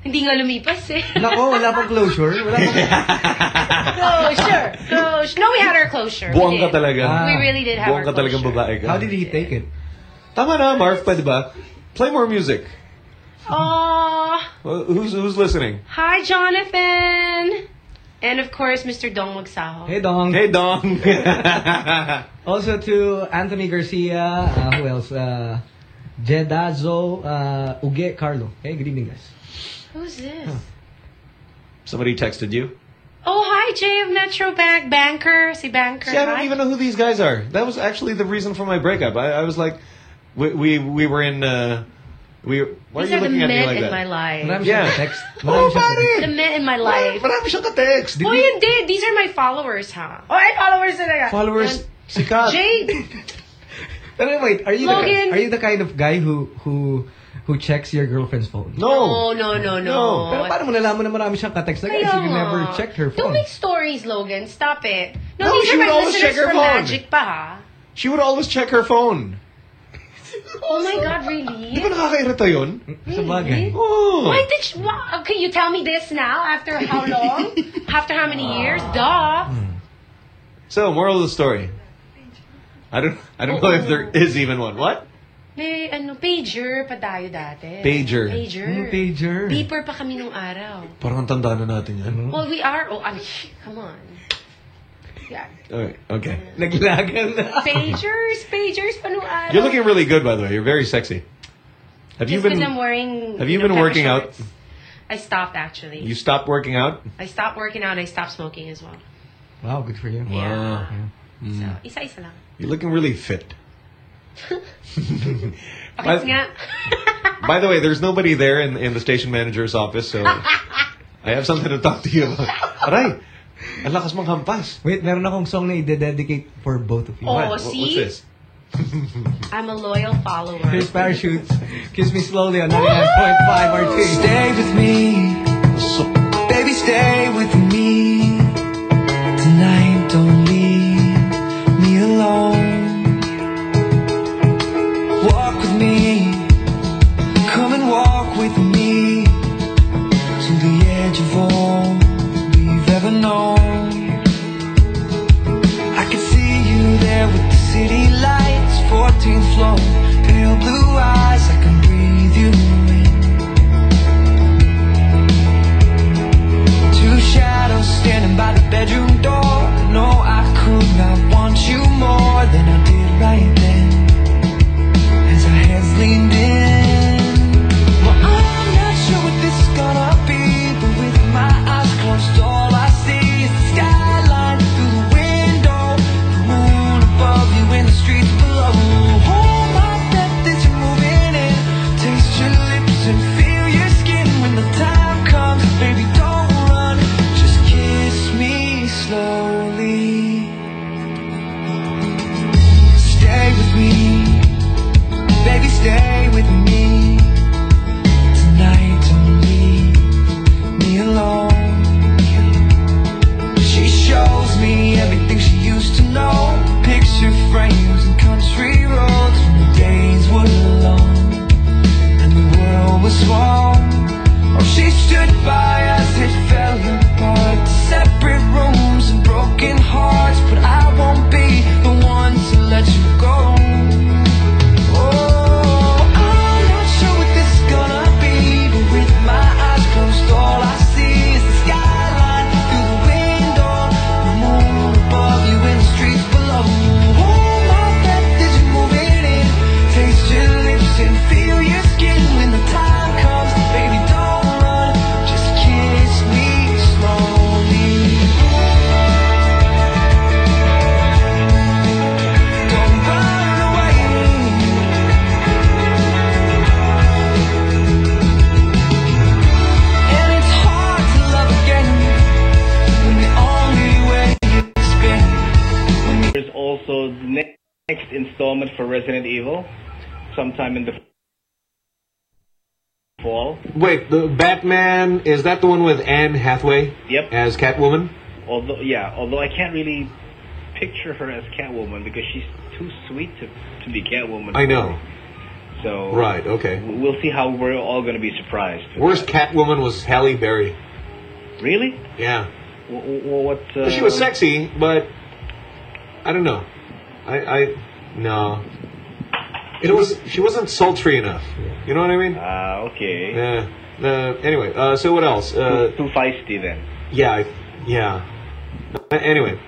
Hindi nga lumipas eh. Nako, wala pang closure. Wala pang... closure. Closure. No, we had our closure. Buwang we ka did. talaga. We really did have Buwang our ka talagang closure. babae ka. How did he take it? Tama na, Marv. Pwede ba? Play more music. Aw. Uh, who's who's listening? Hi, Jonathan. And of course, Mr. Dong Magsaho. Hey, Dong. Hey, Dong. Also to Anthony Garcia, uh, who else? Uh, Jedazo, uh, Uge Carlo. Hey, good evening, guys. Who's this? Somebody texted you. Oh, hi, Jay of Metro Bank. Banker. See, Banker. See, I don't Hi. even know who these guys are. That was actually the reason for my breakup. I, I was like, we we, we were in. Uh, we why These are you are the looking at me men like in that? my life. Marami Yeah. siyang text. Oh, Marami siyang pare! The men in my life. Marami siyang ka-text. Oh, hindi. These are my followers, ha? Oh, ay, followers talaga. Followers, sikat. Jay, Pero wait, are you Logan. the, are you the kind of guy who who who checks your girlfriend's phone? No, no, no, no. Pero paano mo nalaman na marami siyang ka-text na guys? Kaya You never checked her Don't make stories, Logan. Stop it. No, No, these she are would always check her phone. Magic pa, ha? She would always check her phone. Oh my God, really? Di ba nakakairita yun? Sa bagay. Oh. Why did you, wha- okay, you tell me this now after how long? after how many years? Duh. So, moral of the story. I don't I don't know if there oh. is even one. What? May, ano, pager pa tayo dati. Pager. Pager. Ano pager? Beeper pa kami nung araw. Parang tanda na natin yan. Well, we are, oh, mean, come on. Yeah. Okay. okay. Naglagan na. Pagers, pagers pa nung araw. You're looking really good, by the way. You're very sexy. Have you Just been? 'cause I'm wearing. have you know, been working out? shorts. I stopped actually. You stopped working out? I stopped working out. I stopped smoking as well. Wow, good for you. Wow. So, Mm. isa-isa lang. You're looking really fit. Bakit nga? By the way, there's nobody there in in the station manager's office, so I have something to talk to you about. Aray, ang lakas mong hampas. Wait, meron akong song na i-dedicate for both of you. Oh, What? see? What's this? I'm a loyal follower. Here's Parachutes. Kiss Me Slowly on 99.5 RT. Stay with me. Baby, stay with me. 14th is that the one with Anne Hathaway? Yep. As Catwoman. Although, yeah, although I can't really picture her as Catwoman because she's too sweet to, to be Catwoman. I know. So Right. Okay. we'll see how we're all going to be surprised. Worst Catwoman was Halle Berry. Really? Yeah. W- w- what? Uh, she was sexy, but I don't know. I, I no. It was she wasn't sultry enough. You know what I mean? Ah, okay. Yeah. Uh, anyway, uh, so what else? Uh, too, too feisty then. yeah, I, yeah. Uh, anyway,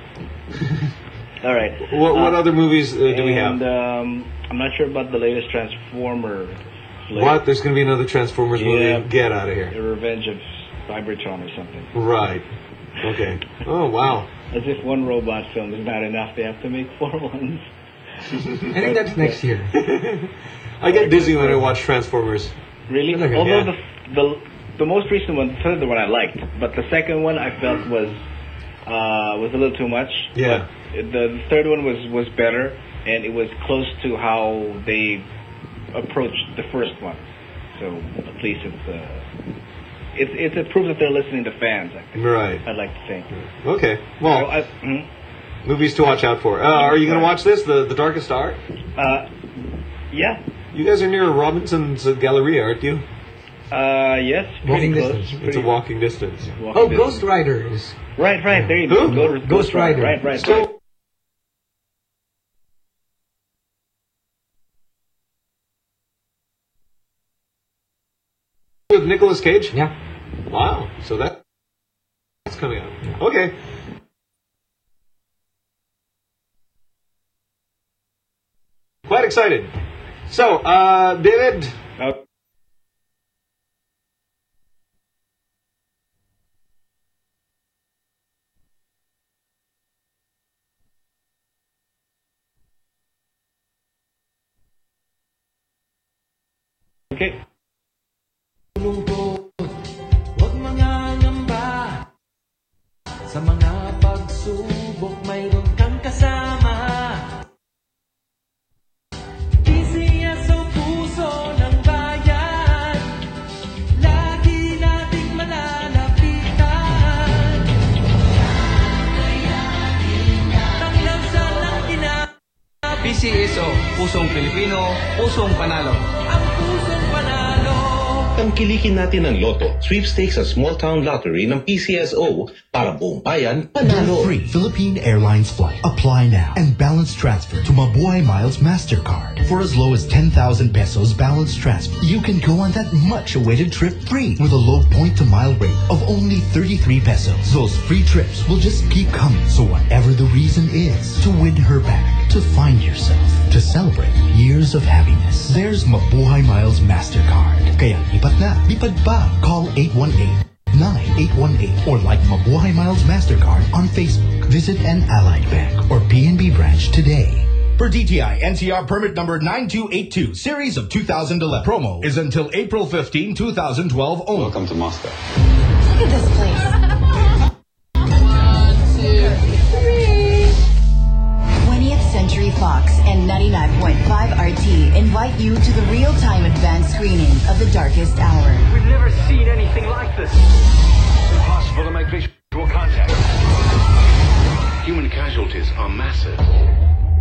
All right. what what Uh, other movies uh, do we have? And um, I'm not sure about the latest Transformer. What? There's gonna be another Transformers Yeah. movie? Get out of here! The Revenge of Cybertron or something. Right. Okay. Oh wow. As if one robot film is not enough, they have to make four ones. I think that's next year. I get dizzy when I watch Transformers. Really? Although Yeah. the, the the most recent one, the third one I liked, but the second one I felt was uh, was a little too much. Yeah. The, the third one was was better, and it was close to how they approached the first one. So at least it's uh, it's it's a proof that they're listening to fans. I think. Right. I'd like to think. Okay. Well, I, mhm. movies to watch out for. Uh, are you gonna watch this, the the Darkest Hour? Uh, yeah. You guys are near Robinson's Galleria, aren't you? Uh, yes. pretty Walking close. distance. It's a walking distance. walking Oh, distance. Ghost Riders. Right, right. There you Who? go. Go- Ghost Rider. Right, right. Still with Nicolas Cage? Yeah. Wow. So that that's coming out. Okay. Quite excited. So, uh, David. Uh, Okay. Huwag mangangamba Sa mga pagsubok mayroon kang kasama PCS ang puso ng bayan Lagi nating malalapitan Tanglasan ng kinap PCSO, Pusong Pilipino, Pusong Panalo. Ang Tangkilikin natin ang Lotto, sweepstakes at small town lottery ng PCSO para buong bayan panalo. Free Philippine Airlines flight. Apply now and balance transfer to Mabuhay Miles MasterCard. For as low as 10,000 pesos balance transfer, you can go on that much awaited trip free with a low point to mile rate of only 33 pesos. Those free trips will just keep coming. So whatever the reason is, to win her back, to find yourself, to celebrate years of happiness, there's Mabuhay Miles MasterCard. Kaya lipat na, lipad pa. Call 818 9818 or like Mabuhay Miles MasterCard on Facebook. Visit an Allied Bank or PNB branch today. For DTI NCR permit number 9282, series of 2011. Promo is until April 15, 2012 only. Welcome to Moscow. Look at this place. 20th Century Fox and 99.5 RT invite you to the real-time advanced screening of The Darkest Hour. We've never seen anything like this. Impossible to make visual contact. Human casualties are massive.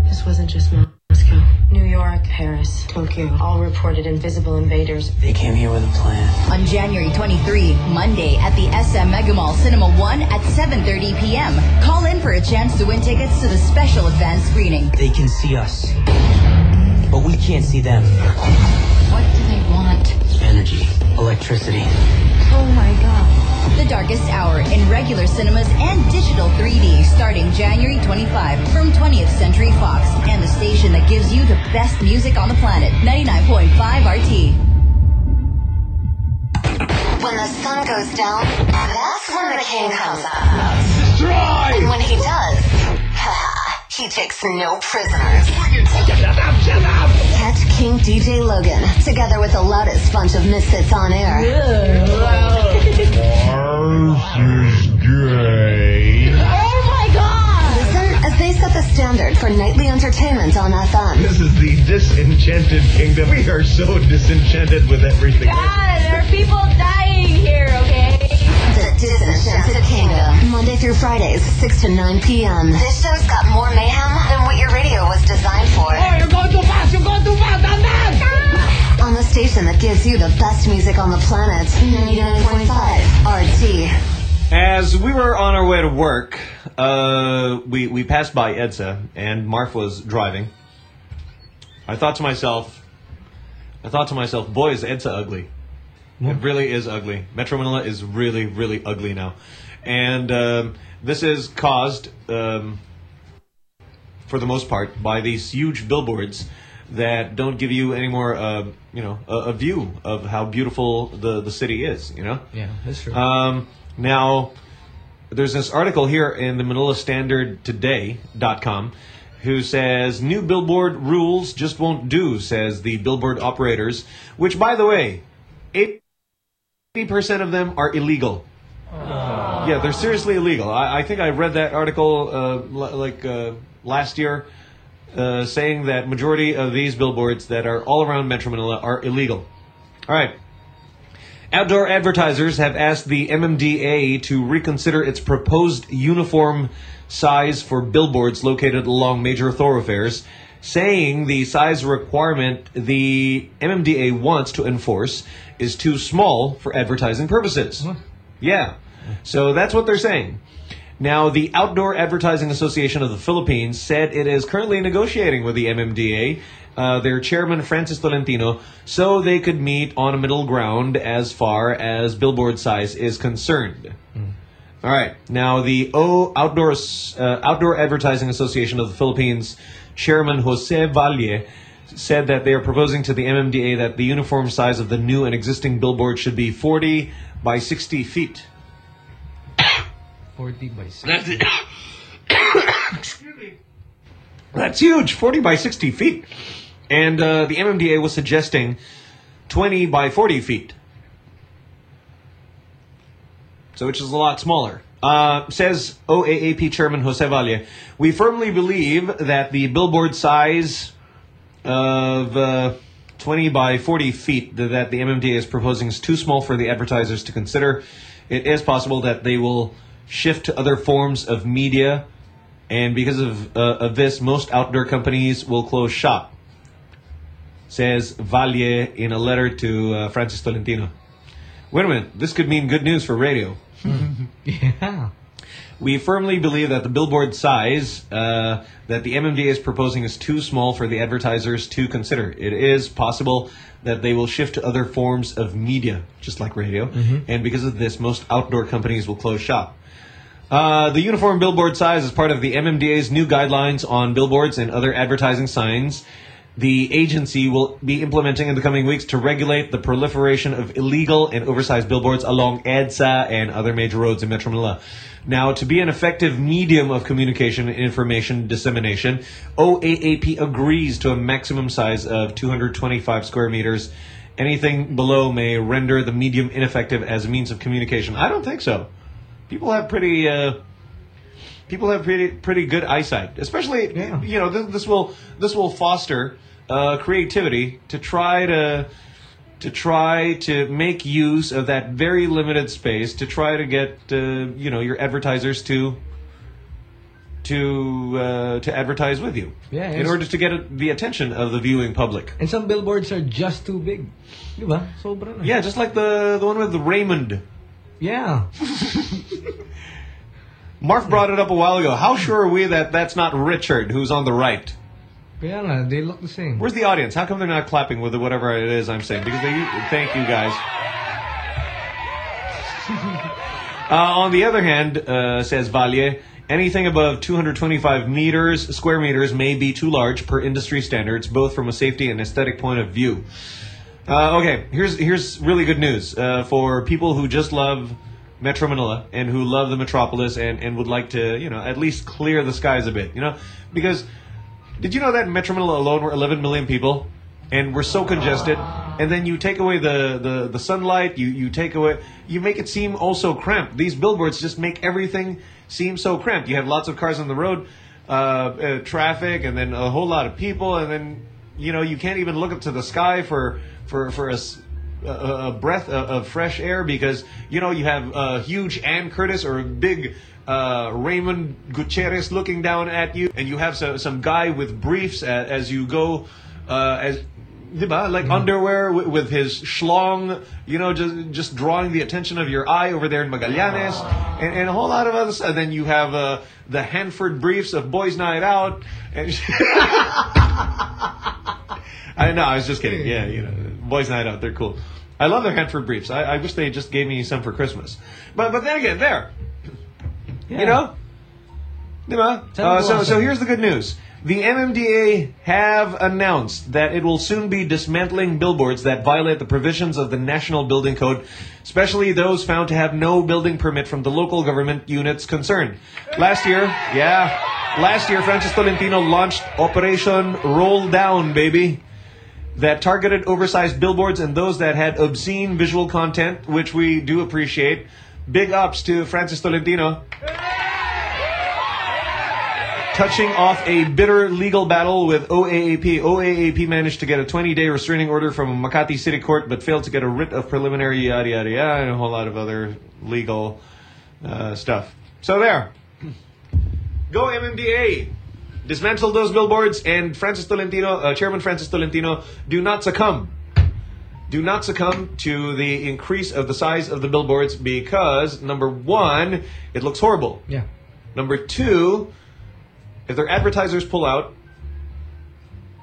This wasn't just Moscow. New York, Paris, Tokyo, all reported invisible invaders. They came here with a plan. On January 23, Monday at the SM Megamall Cinema 1 at 7.30 p.m. Call in for a chance to win tickets to the special advanced screening. They can see us. But we can't see them. What do they want? Energy, electricity. Oh my god. The Darkest Hour in regular cinemas and digital 3D starting January 25 from 20th Century Fox and the station that gives you the best music on the planet, 99.5 RT. When the sun goes down, that's when the king comes out. Destroy! And when he does, he takes no prisoners. Catch King DJ Logan together with the loudest bunch of misfits on air. Mars is gay. Oh my god! Listen as they set the Standard for nightly entertainment on FM. This is the disenchanted kingdom. We are so disenchanted with everything. God, there are people dying here, okay? The Disenchanted Kingdom. Monday through Fridays, 6 to 9 p.m. This show's got more mayhem than what your radio was designed for. Oh, On the station that gives you the best music on the planet. 99.5 RT. As we were on our way to work, uh, we, we passed by EDSA, and Marv was driving. I thought to myself, I thought to myself, boy, is EDSA ugly. It really is ugly. Metro Manila is really, really ugly now. And um, this is caused, um, for the most part, by these huge billboards that don't give you any more, uh, you know, a, a view of how beautiful the, the city is, you know? Yeah, that's true. Um, now, there's this article here in the Manila Standard Today.com who says new billboard rules just won't do, says the billboard operators, which, by the way, 80% of them are illegal. Yeah, they're seriously illegal. I, I think I read that article uh, l- like uh, last year uh, saying that majority of these billboards that are all around Metro Manila are illegal. All right. Outdoor advertisers have asked the MMDA to reconsider its proposed uniform size for billboards located along major thoroughfares, saying the size requirement the MMDA wants to enforce is too small for advertising purposes. Yeah. So that's what they're saying. Now, the Outdoor Advertising Association of the Philippines said it is currently negotiating with the MMDA, uh, their chairman Francis Tolentino, so they could meet on a middle ground as far as billboard size is concerned. All right. Now, the O Outdoor uh, Outdoor Advertising Association of the Philippines chairman Jose Valle said that they are proposing to the MMDA that the uniform size of the new and existing billboard should be 40 by 60 feet. 40 by 60. That's it. Excuse me. That's huge, 40 by 60 feet. And uh, the MMDA was suggesting 20 by 40 feet. So, which is a lot smaller. Uh, says OAAP Chairman Jose Valle, we firmly believe that the billboard size of uh, 20 by 40 feet that that the MMDA is proposing is too small for the advertisers to consider. It is possible that they will shift to other forms of media, and because of, uh, of this, most outdoor companies will close shop. Says Valle in a letter to uh, Francis Tolentino. Wait a minute, this could mean good news for radio. yeah. We firmly believe that the billboard size uh, that the MMDA is proposing is too small for the advertisers to consider. It is possible that they will shift to other forms of media, just like radio, Mhm. and because of this, most outdoor companies will close shop. Uh, the uniform billboard size is part of the MMDA's new guidelines on billboards and other advertising signs. The agency will be implementing in the coming weeks to regulate the proliferation of illegal and oversized billboards along EDSA and other major roads in Metro Manila. Now, to be an effective medium of communication and information dissemination, OAAP agrees to a maximum size of 225 square meters. Anything below may render the medium ineffective as a means of communication. I don't think so. People have pretty uh, people have pretty pretty good eyesight, especially you know th- this will this will foster uh, creativity to try to to try to make use of that very limited space to try to get uh, you know your advertisers to to uh, to advertise with you Yeah, in order to get the attention of the viewing public. And some billboards are just too big. Di ba? Sobra na. Yeah, just like the the one with the Raymond. Yeah. Mark brought it up a while ago. How sure are we that that's not Richard who's on the right? Nga, they look the same. Where's the audience? How come they're not clapping with whatever it is I'm saying? Because they thank you guys. Uh, on the other hand, uh, says Valle, anything above 225 meters, square meters, may be too large per industry standards, both from a safety and aesthetic point of view. Uh, okay, here's here's really good news uh, for people who just love Metro Manila and who love the metropolis and, and would like to, you know, at least clear the skies a bit, you know, because did you know that in Metro Manila alone were 11 million people, and we're so congested, and then you take away the, the, the sunlight, you you take away, you make it seem also cramped. These billboards just make everything seem so cramped. You have lots of cars on the road. uh, uh, traffic, and then a whole lot of people, and then you know you can't even look up to the sky for for for a. a- breath of, fresh air because you know you have a huge Anne Curtis or a big uh, Raymond Gutierrez looking down at you, and you have so, some guy with briefs as, as you go uh, as diba? like underwear with, with his schlong, you know, just just drawing the attention of your eye over there in Magallanes, and, and a whole lot of other stuff. Then you have uh, the Hanford briefs of Boys Night Out, and I know, I was just kidding. Yeah, you know, Boys Night Out, they're cool. I love their Hanford briefs. I, I wish they just gave me some for Christmas. But but then again, there, you know? Uh, so so here's the good news. The MMDA have announced that it will soon be dismantling billboards that violate the provisions of the National Building Code, especially those found to have no building permit from the local government units concerned. Last year, yeah, last year Francis Tolentino launched Operation Roll Down, baby that targeted oversized billboards and those that had obscene visual content, which we do appreciate. Big ups to Francis Tolentino. Touching off a bitter legal battle with OAAP. OAAP managed to get a 20 day restraining order from Makati City Court, but failed to get a writ of preliminary yada yada yada, and a whole lot of other legal uh, stuff. So there. Go MMDA! Dismantle those billboards, and Francis Tolentino, uh, Chairman Francis Tolentino, do not succumb. Do not succumb to the increase of the size of the billboards because, number one, it looks horrible. Yeah. Number two, if their advertisers pull out,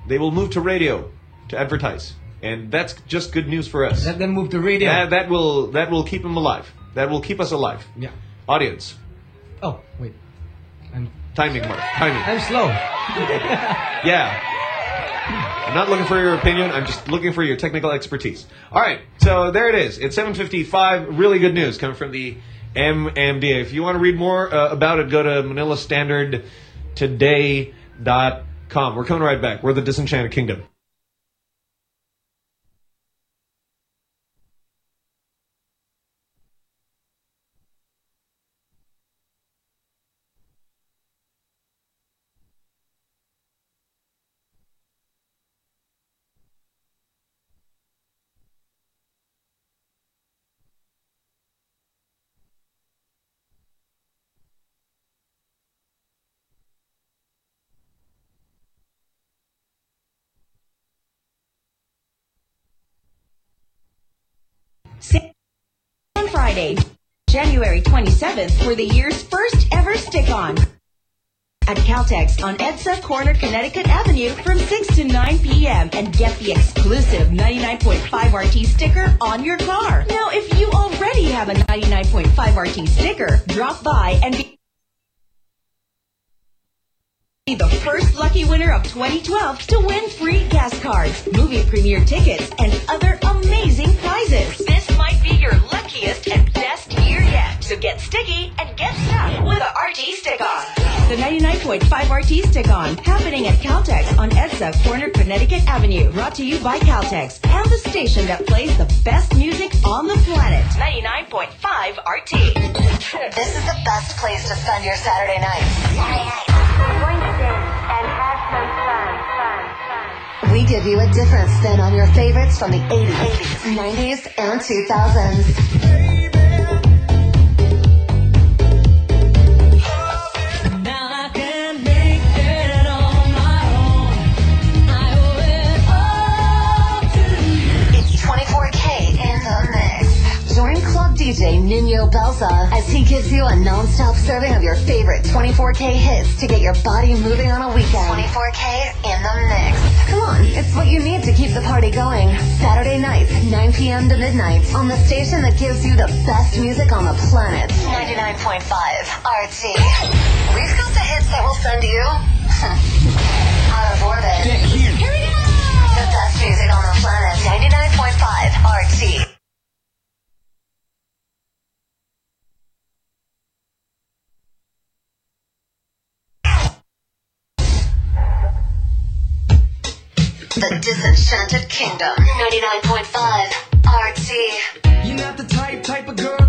they will move to radio to advertise. And that's just good news for us. Let them move to radio. That, that will that will keep them alive. That will keep us alive. Yeah. Audience. Oh, wait. I'm Timing, Mark. Timing. I'm slow. Yeah. I'm not looking for your opinion. I'm just looking for your technical expertise. All right. So there it is. It's 7:55. Really good news coming from the MMDA. If you want to read more uh, about it, go to ManilaStandardToday.com. We're coming right back. We're the Disenchanted Kingdom. On Friday, January 27th, for the year's first ever stick on. At Caltex on EDSA Corner, Connecticut Avenue from 6 to 9 p.m. and get the exclusive 99.5 RT sticker on your car. Now, if you already have a 99.5 RT sticker, drop by and be the first lucky winner of 2012 to win free gas cards, movie premiere tickets, and other amazing prizes. This might be your luckiest and. So get sticky and get stuck with a RT stick on. The 99.5 RT stick on happening at Caltex on EDSA Corner Connecticut Avenue. Brought to you by Caltex and the station that plays the best music on the planet. 99.5 RT. This is the best place to spend your Saturday night. Dance and have some fun. We give you a different spin on your favorites from the 80s, 90s, and 2000s. DJ Nino Belza as he gives you a non-stop serving of your favorite 24K hits to get your body moving on a weekend. 24K in the mix. Come on, it's what you need to keep the party going. Saturday nights, 9 p.m. to midnight on the station that gives you the best music on the planet. 99.5 RT. We've got the hits that will send you out of orbit. Here we go! The best music on the planet. 99.5 RT. The Disenchanted Kingdom. 99.5 RT. You're not the type, type of girl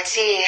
RT.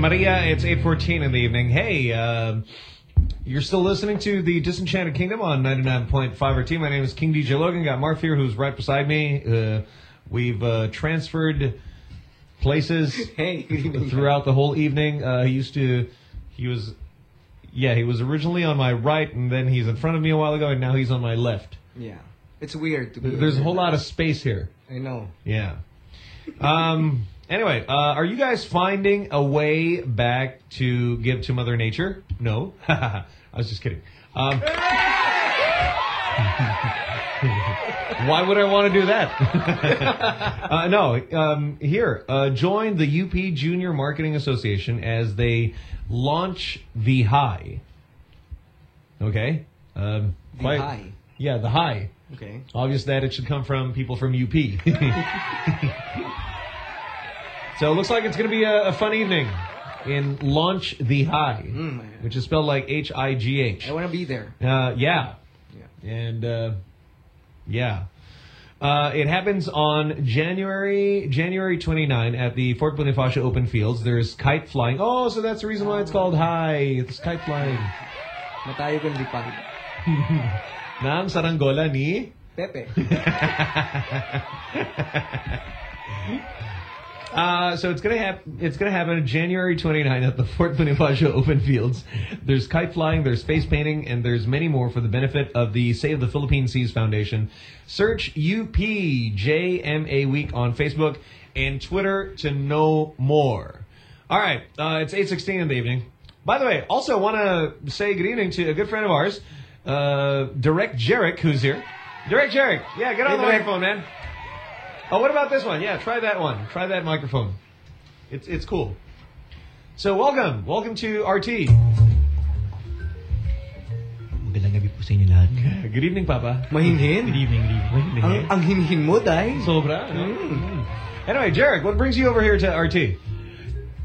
Maria. It's 8.14 in the evening. Hey, um you're still listening to the Disenchanted Kingdom on 99.5 RT. My name is King DJ Logan. Got Marv here who's right beside me. Uh, we've uh, transferred places Hey, throughout the whole evening. Uh, he used to, he was, yeah, he was originally on my right, and then he's in front of me a while ago, and now he's on my left. Yeah. It's weird to be There's a whole lot of space here. I know. Yeah. Um. Anyway, uh, are you guys finding a way back to give to Mother Nature? No. I was just kidding. Um, why would I want to do that? uh, no. Um, here, uh, join the UP Junior Marketing Association as they launch the High. Okay. Um, The quite- High. Yeah, the High. Okay. Obvious that it should come from people from UP. So it looks like it's going to be a, a fun evening in Launch the High, which is spelled like H I G H. I want to be there. Uh, yeah. And uh, yeah. Uh, it happens on January January 29 at the Fort Bonifacio Open Fields. There's kite flying. Oh, so that's the reason why it's called high. It's kite flying. Matayo kang lipad. Nang saranggola ni Pepe. Uh, so it's gonna happen. It's gonna happen on January 29 at the Fort Bonifacio Open Fields. There's kite flying, there's face painting, and there's many more for the benefit of the Save the Philippine Seas Foundation. Search UPJMA Week on Facebook and Twitter to know more. All right, uh, it's 8:16 in the evening. By the way, also want to say good evening to a good friend of ours, uh, Direct Jeric, who's here. Direct Jeric, yeah, get on Hey, the Direct. microphone, man. Oh, what about this one? Yeah, try that one. Try that microphone. It's it's cool. So welcome, welcome to RT. Magandang gabi po sa inyo lahat. Good evening, Papa. Mahinhin? Good evening, good evening. Ang, ang hinhin mo, dahil. Sobra, no? Anyway, Jeric, what brings you over here to RT?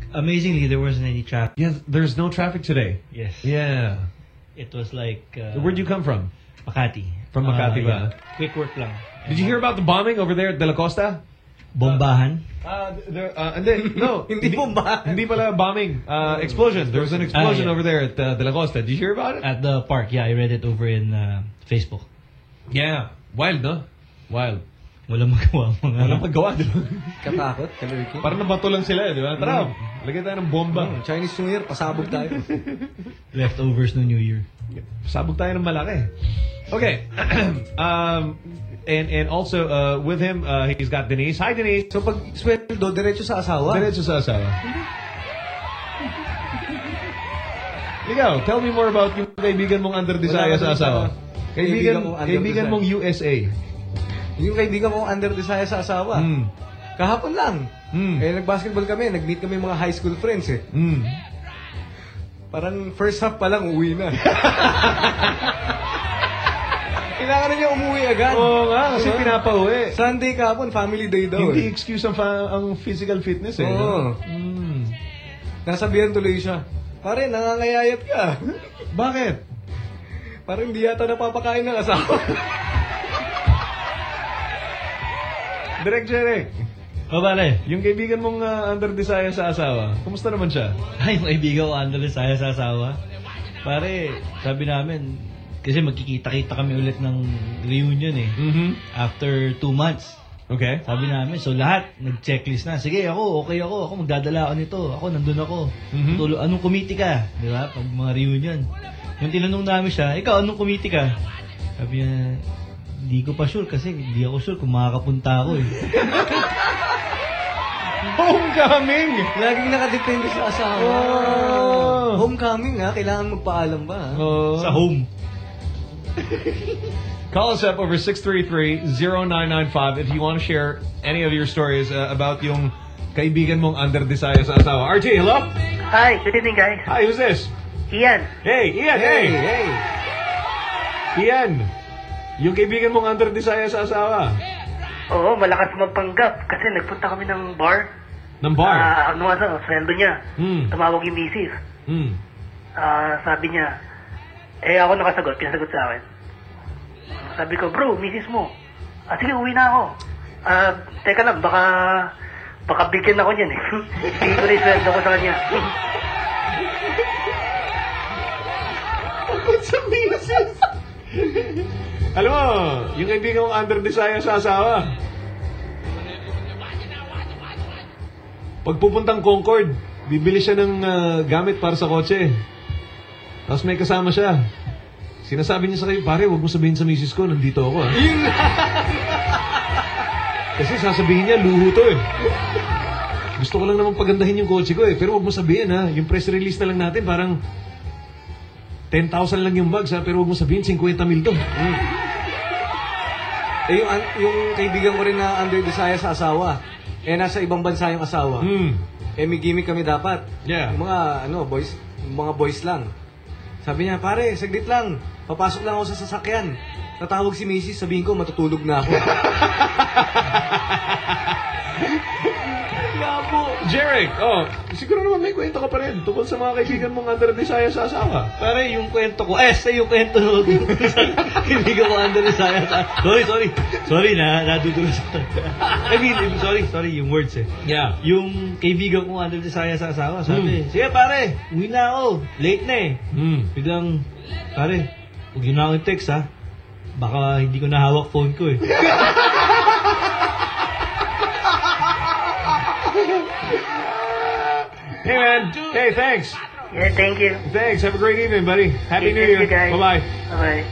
Amazingly, there wasn't any traffic. Yeah, there's no traffic today. Yes. Yeah. It was like... Uh, Where'd you come from? Makati. From Makati Uh, ba? yeah. Quick work lang. Did you hear about the bombing over there at De La Costa? Bombahan? Uh, there, uh, and then, no, hindi bomba. Hindi pala bombing. Uh, explosion. There was an explosion Ah, yeah. over there at uh, De La Costa. Did you hear about it? At the park, yeah. I read it over in uh, Facebook. Yeah. Wild, no? Wild. Walang magawa mga... Walang magawa, di ba? Katakot, kaluriki. Parang nabato lang sila, di ba? Tara, lagay tayo ng bomba. Mm, Chinese New Year, pasabog tayo. Leftovers no New Year. Sabog tayo ng malaki. Okay. um, and and also uh, with him, uh, he's got Denise. Hi, Denise. So pag sweldo, diretso sa asawa? Diretso sa asawa. Ikaw, tell me more about yung kaibigan mong under desire Wala ka sa asawa. Kaibigan Kaibigan, mong under kaibigan desire. mong USA. Yung kaibigan kong under desire sa asawa. Mm. Kahapon lang. Mm. Eh, nag-basketball kami. Nag-meet kami mga high school friends eh. Mm. Parang first half pa lang, uwi na. Kailangan na niya umuwi agad. Oo nga, kasi Diba? pinapauwi. Sunday kahapon, family day daw Hindi eh. excuse ang, fa- ang physical fitness eh. Oo. Mm. Nasabihan tuloy siya. Pare, nangangayayat ka. Bakit? Parang hindi yata napapakain ng asawa. Direk Jerek. O, pare. Yung kaibigan mong uh, under desire sa asawa, kumusta naman siya? Ay, yung kaibigan ko, Andres, saya sa asawa. Pare, sabi namin, kasi magkikita-kita kami ulit ng reunion eh. Mm-hmm. After two months. Okay. Sabi namin, so lahat, nag-checklist na. Sige, ako, okay ako. Ako, magdadala ako nito. Ako, nandun ako. Mhm. Tulo, anong committee ka? Di ba? Pag mga reunion. Yung tinanong namin siya, ikaw, anong committee ka? Sabi niya, hindi ko pa sure kasi hindi ako sure kung makakapunta ako eh. Homecoming! Laging nakadepende sa asawa. Oh. Homecoming ha, kailangan magpaalam ba ha? Oh. Sa home. Call us up over 633-0995 if you want to share any of your stories uh, about yung kaibigan mong under desire sa asawa. RT, hello? Hi, good evening guys. Hi, who's this? Ian. Hey, Ian, hey! hey. Ian, yung kaibigan mong under desire sa asawa. Oo, malakas magpanggap kasi nagpunta kami ng bar. Ng bar? Ah, ano nga sa friend niya. Hmm. Tumawag yung misis. Hmm. Ah, sabi niya, eh ako nakasagot, pinasagot sa akin. Sabi ko, bro, misis mo. Ah, sige, uwi na ako. Ah, teka lang, baka Baka bigyan ako niyan eh. Tingin ko na yung sweldo ko sa kanya. Alam mo, yung kaibigan kong under desire sa asawa. Pag pupuntang Concord, bibili siya ng ah, gamit para sa kotse. Tapos may kasama siya. Sinasabi niya sa kayo, pare, huwag mo sabihin sa misis ko, nandito ako. ah." Kasi sasabihin niya, luho to eh. Gusto ko lang naman pagandahin yung kotse ko eh. Pero huwag mo sabihin ha, yung press release na lang natin, parang 10,000 lang yung bags ha, pero huwag mo sabihin 50 mil to. Eh, yung, yung kaibigan ko rin na under desire sa asawa, eh, nasa ibang bansa yung asawa. Eh, may gimmick kami dapat. Yeah. Yung mga, ano, boys, mga boys lang. Sabi niya, pare, saglit lang. Papasok lang ako sa sasakyan. Tatawag si Mrs. sabihin ko, matutulog na ako. Labo. Jeric, oh, siguro naman may kwento ka pa rin tungkol sa mga kaibigan mong under desire sa asawa. Pare, yung kwento ko, eh, sa yung kwento ko, kaibigan ko under desire sa, sorry, sorry, sorry na, nadudulas ako. I mean, sorry, sorry, yung words eh. Yeah. Yung kaibigan ko under desire sa asawa, sabi, sige pare, uwi na ako, late na eh. Hmm. Biglang, pare, huwag yun na akong text ha. Baka hindi ko nahawak phone ko eh. Hey man, hey thanks. Yeah, thank you. Thanks, have a great evening buddy. Happy Thank New Year. Bye-bye. Bye-bye.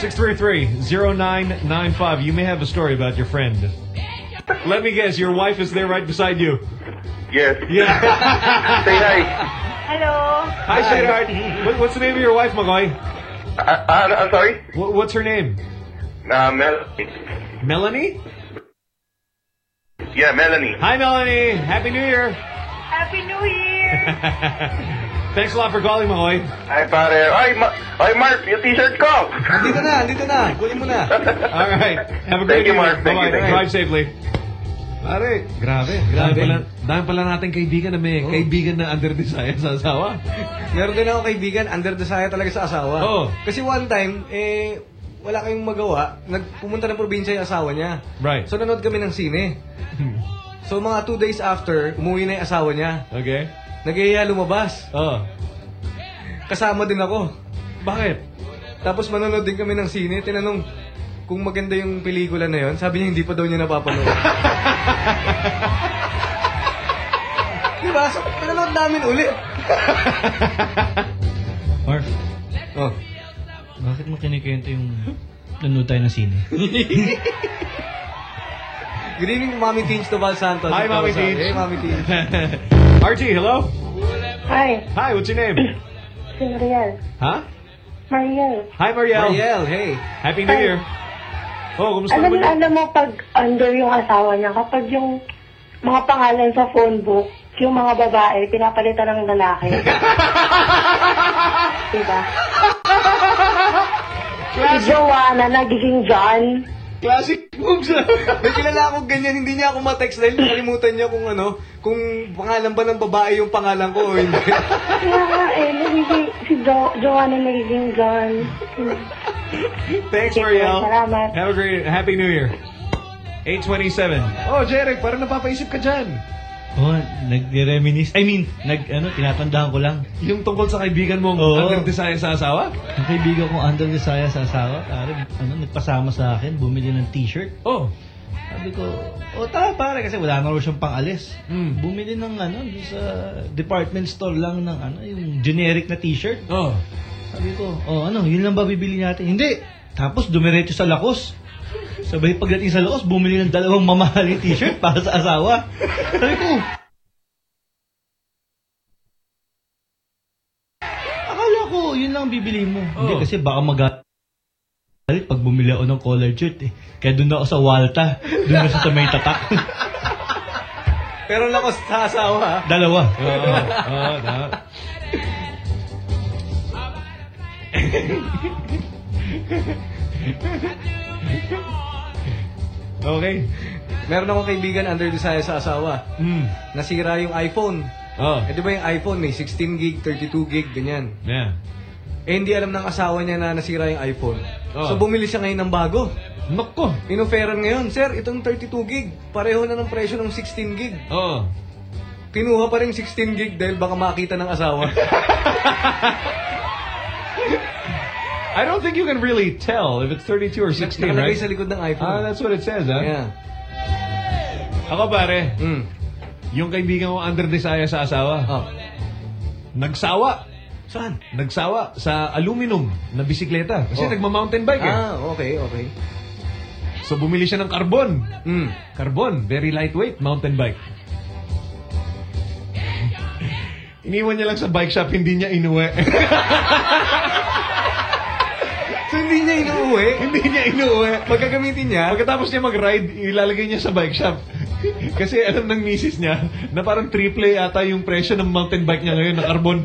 633-0995. You may have a story about your friend. Let me guess, your wife is there right beside you. Yes. Yeah. Say hi. Hello. Hi, sweetheart. What, what's the name of your wife, Magoy? Uh, uh, I'm sorry? What, what's her name? Uh, Melanie. Melanie? Yeah, Melanie. Hi, Melanie. Happy New Year. Happy New Year. Thanks a lot for calling, Magoy. Ay, pare. Ay, ma ay, Mark, yung t-shirt ko. Andito na, andito na. Kunin mo na. All right. Have a great Thank you. Mark. Thank you, Bye-bye. thank you. Drive safely. Pare, grabe. Dami Grabe. pala, dami pala natin kaibigan na may Oh. kaibigan na under desire sa asawa. Meron din ako kaibigan, under desire talaga sa asawa. Oo. Kasi one time, eh, wala kayong magawa. Nagpumunta ng probinsya yung asawa niya. Right. So nanood kami ng sine. So mga two days after, umuwi na yung asawa niya. Okay. Nag-iaya lumabas. Oh. Kasama din ako. Bakit? Tapos manonood din kami ng sine. Tinanong kung maganda yung pelikula na yon. Sabi niya hindi pa daw niya napapanood. diba? So, pinanood namin ulit. Mark, Oh. Bakit mo kinikwento yung nanood tayo ng sine? Good evening, Mami Teens Toval Santos. Hi, Mami Ikaw, Teens. Hey, Mami Teens. RT, hello? Hi. Hi, what's your name? Si Mariel. Huh? Mariel. Hi, Mariel. Mariel, hey. Happy New Hi. Year. Oh, kumusta Alam, naman yun? alam mo pag under yung asawa niya, kapag yung mga pangalan sa phone book, yung mga babae, pinapalitan ng lalaki. diba? Si Joanna, nagiging John. Classic moves. May kilala akong ganyan, hindi niya ako ma-text dahil nakalimutan niya kung ano, kung pangalan ba ng babae yung pangalan ko o hindi. Kaya nga eh, nagiging, si jo Joanna nagiging John. Thanks, Mariel. salamat. Have a great, Happy New Year. 827. Oh, Jeric, parang napapaisip ka dyan. Oo, oh, nag-reminisce. I mean, nag, ano, tinatandaan ko lang. Yung tungkol sa kaibigan mong Oo. under desire sa asawa? Yung kaibigan ko under desire sa asawa, pare, ano, nagpasama sa akin, bumili ng t-shirt. Oh. Sabi ko, o tara pare, kasi wala na raw siyang pangalis. Hmm. Bumili ng ano, sa department store lang ng ano, yung generic na t-shirt. Oh. Sabi ko, oh ano, yun lang ba bibili natin? Hindi. Tapos dumiretso sa Lakos. Sabay pagdating sa Lakos, bumili ng dalawang mamahaling t-shirt para sa asawa. Sabi ko, akala ko, yun lang bibili mo. Hindi Oh. kasi baka mag pag bumili ako ng collar shirt eh. Kaya doon ako sa Walta. Doon na sa may tatak. Pero lakos sa asawa? Dalawa. Oo. Oo, tama. Okay. Meron akong kaibigan under desire sa asawa. Hmm. Nasira yung iPhone. Oh. Eh di ba yung iPhone may 16 gig, 32 gig, ganyan. Yeah. Eh hindi alam ng asawa niya na nasira yung iPhone. Oh. So bumili siya ngayon ng bago. Nako. Inoferan ngayon, sir, itong 32 gig, pareho na ng presyo ng 16 gig. Oo. Kinuha pa rin 16 gig dahil baka makita ng asawa. I don't think you can really tell if it's 32 or 16, Nakalagay right? sa likod ng iPhone. Ah, that's what it says, huh? Yeah. Ako pare, Mm. yung kaibigan ko under desire sa asawa, Oh. nagsawa. Saan? Nagsawa sa aluminum na bisikleta. Kasi Oh. nagma-mountain bike eh. Ah, okay, okay. So bumili siya ng carbon. Mm. Carbon, very lightweight mountain bike. Iniwan niya lang sa bike shop, hindi niya inuwi. Hindi niya inuuwi? hindi niya inuwi. Pagkagamitin niya? Pagkatapos niya mag-ride, ilalagay niya sa bike shop. Kasi alam ng misis niya na parang triple ata yung presyo ng mountain bike niya ngayon na carbon.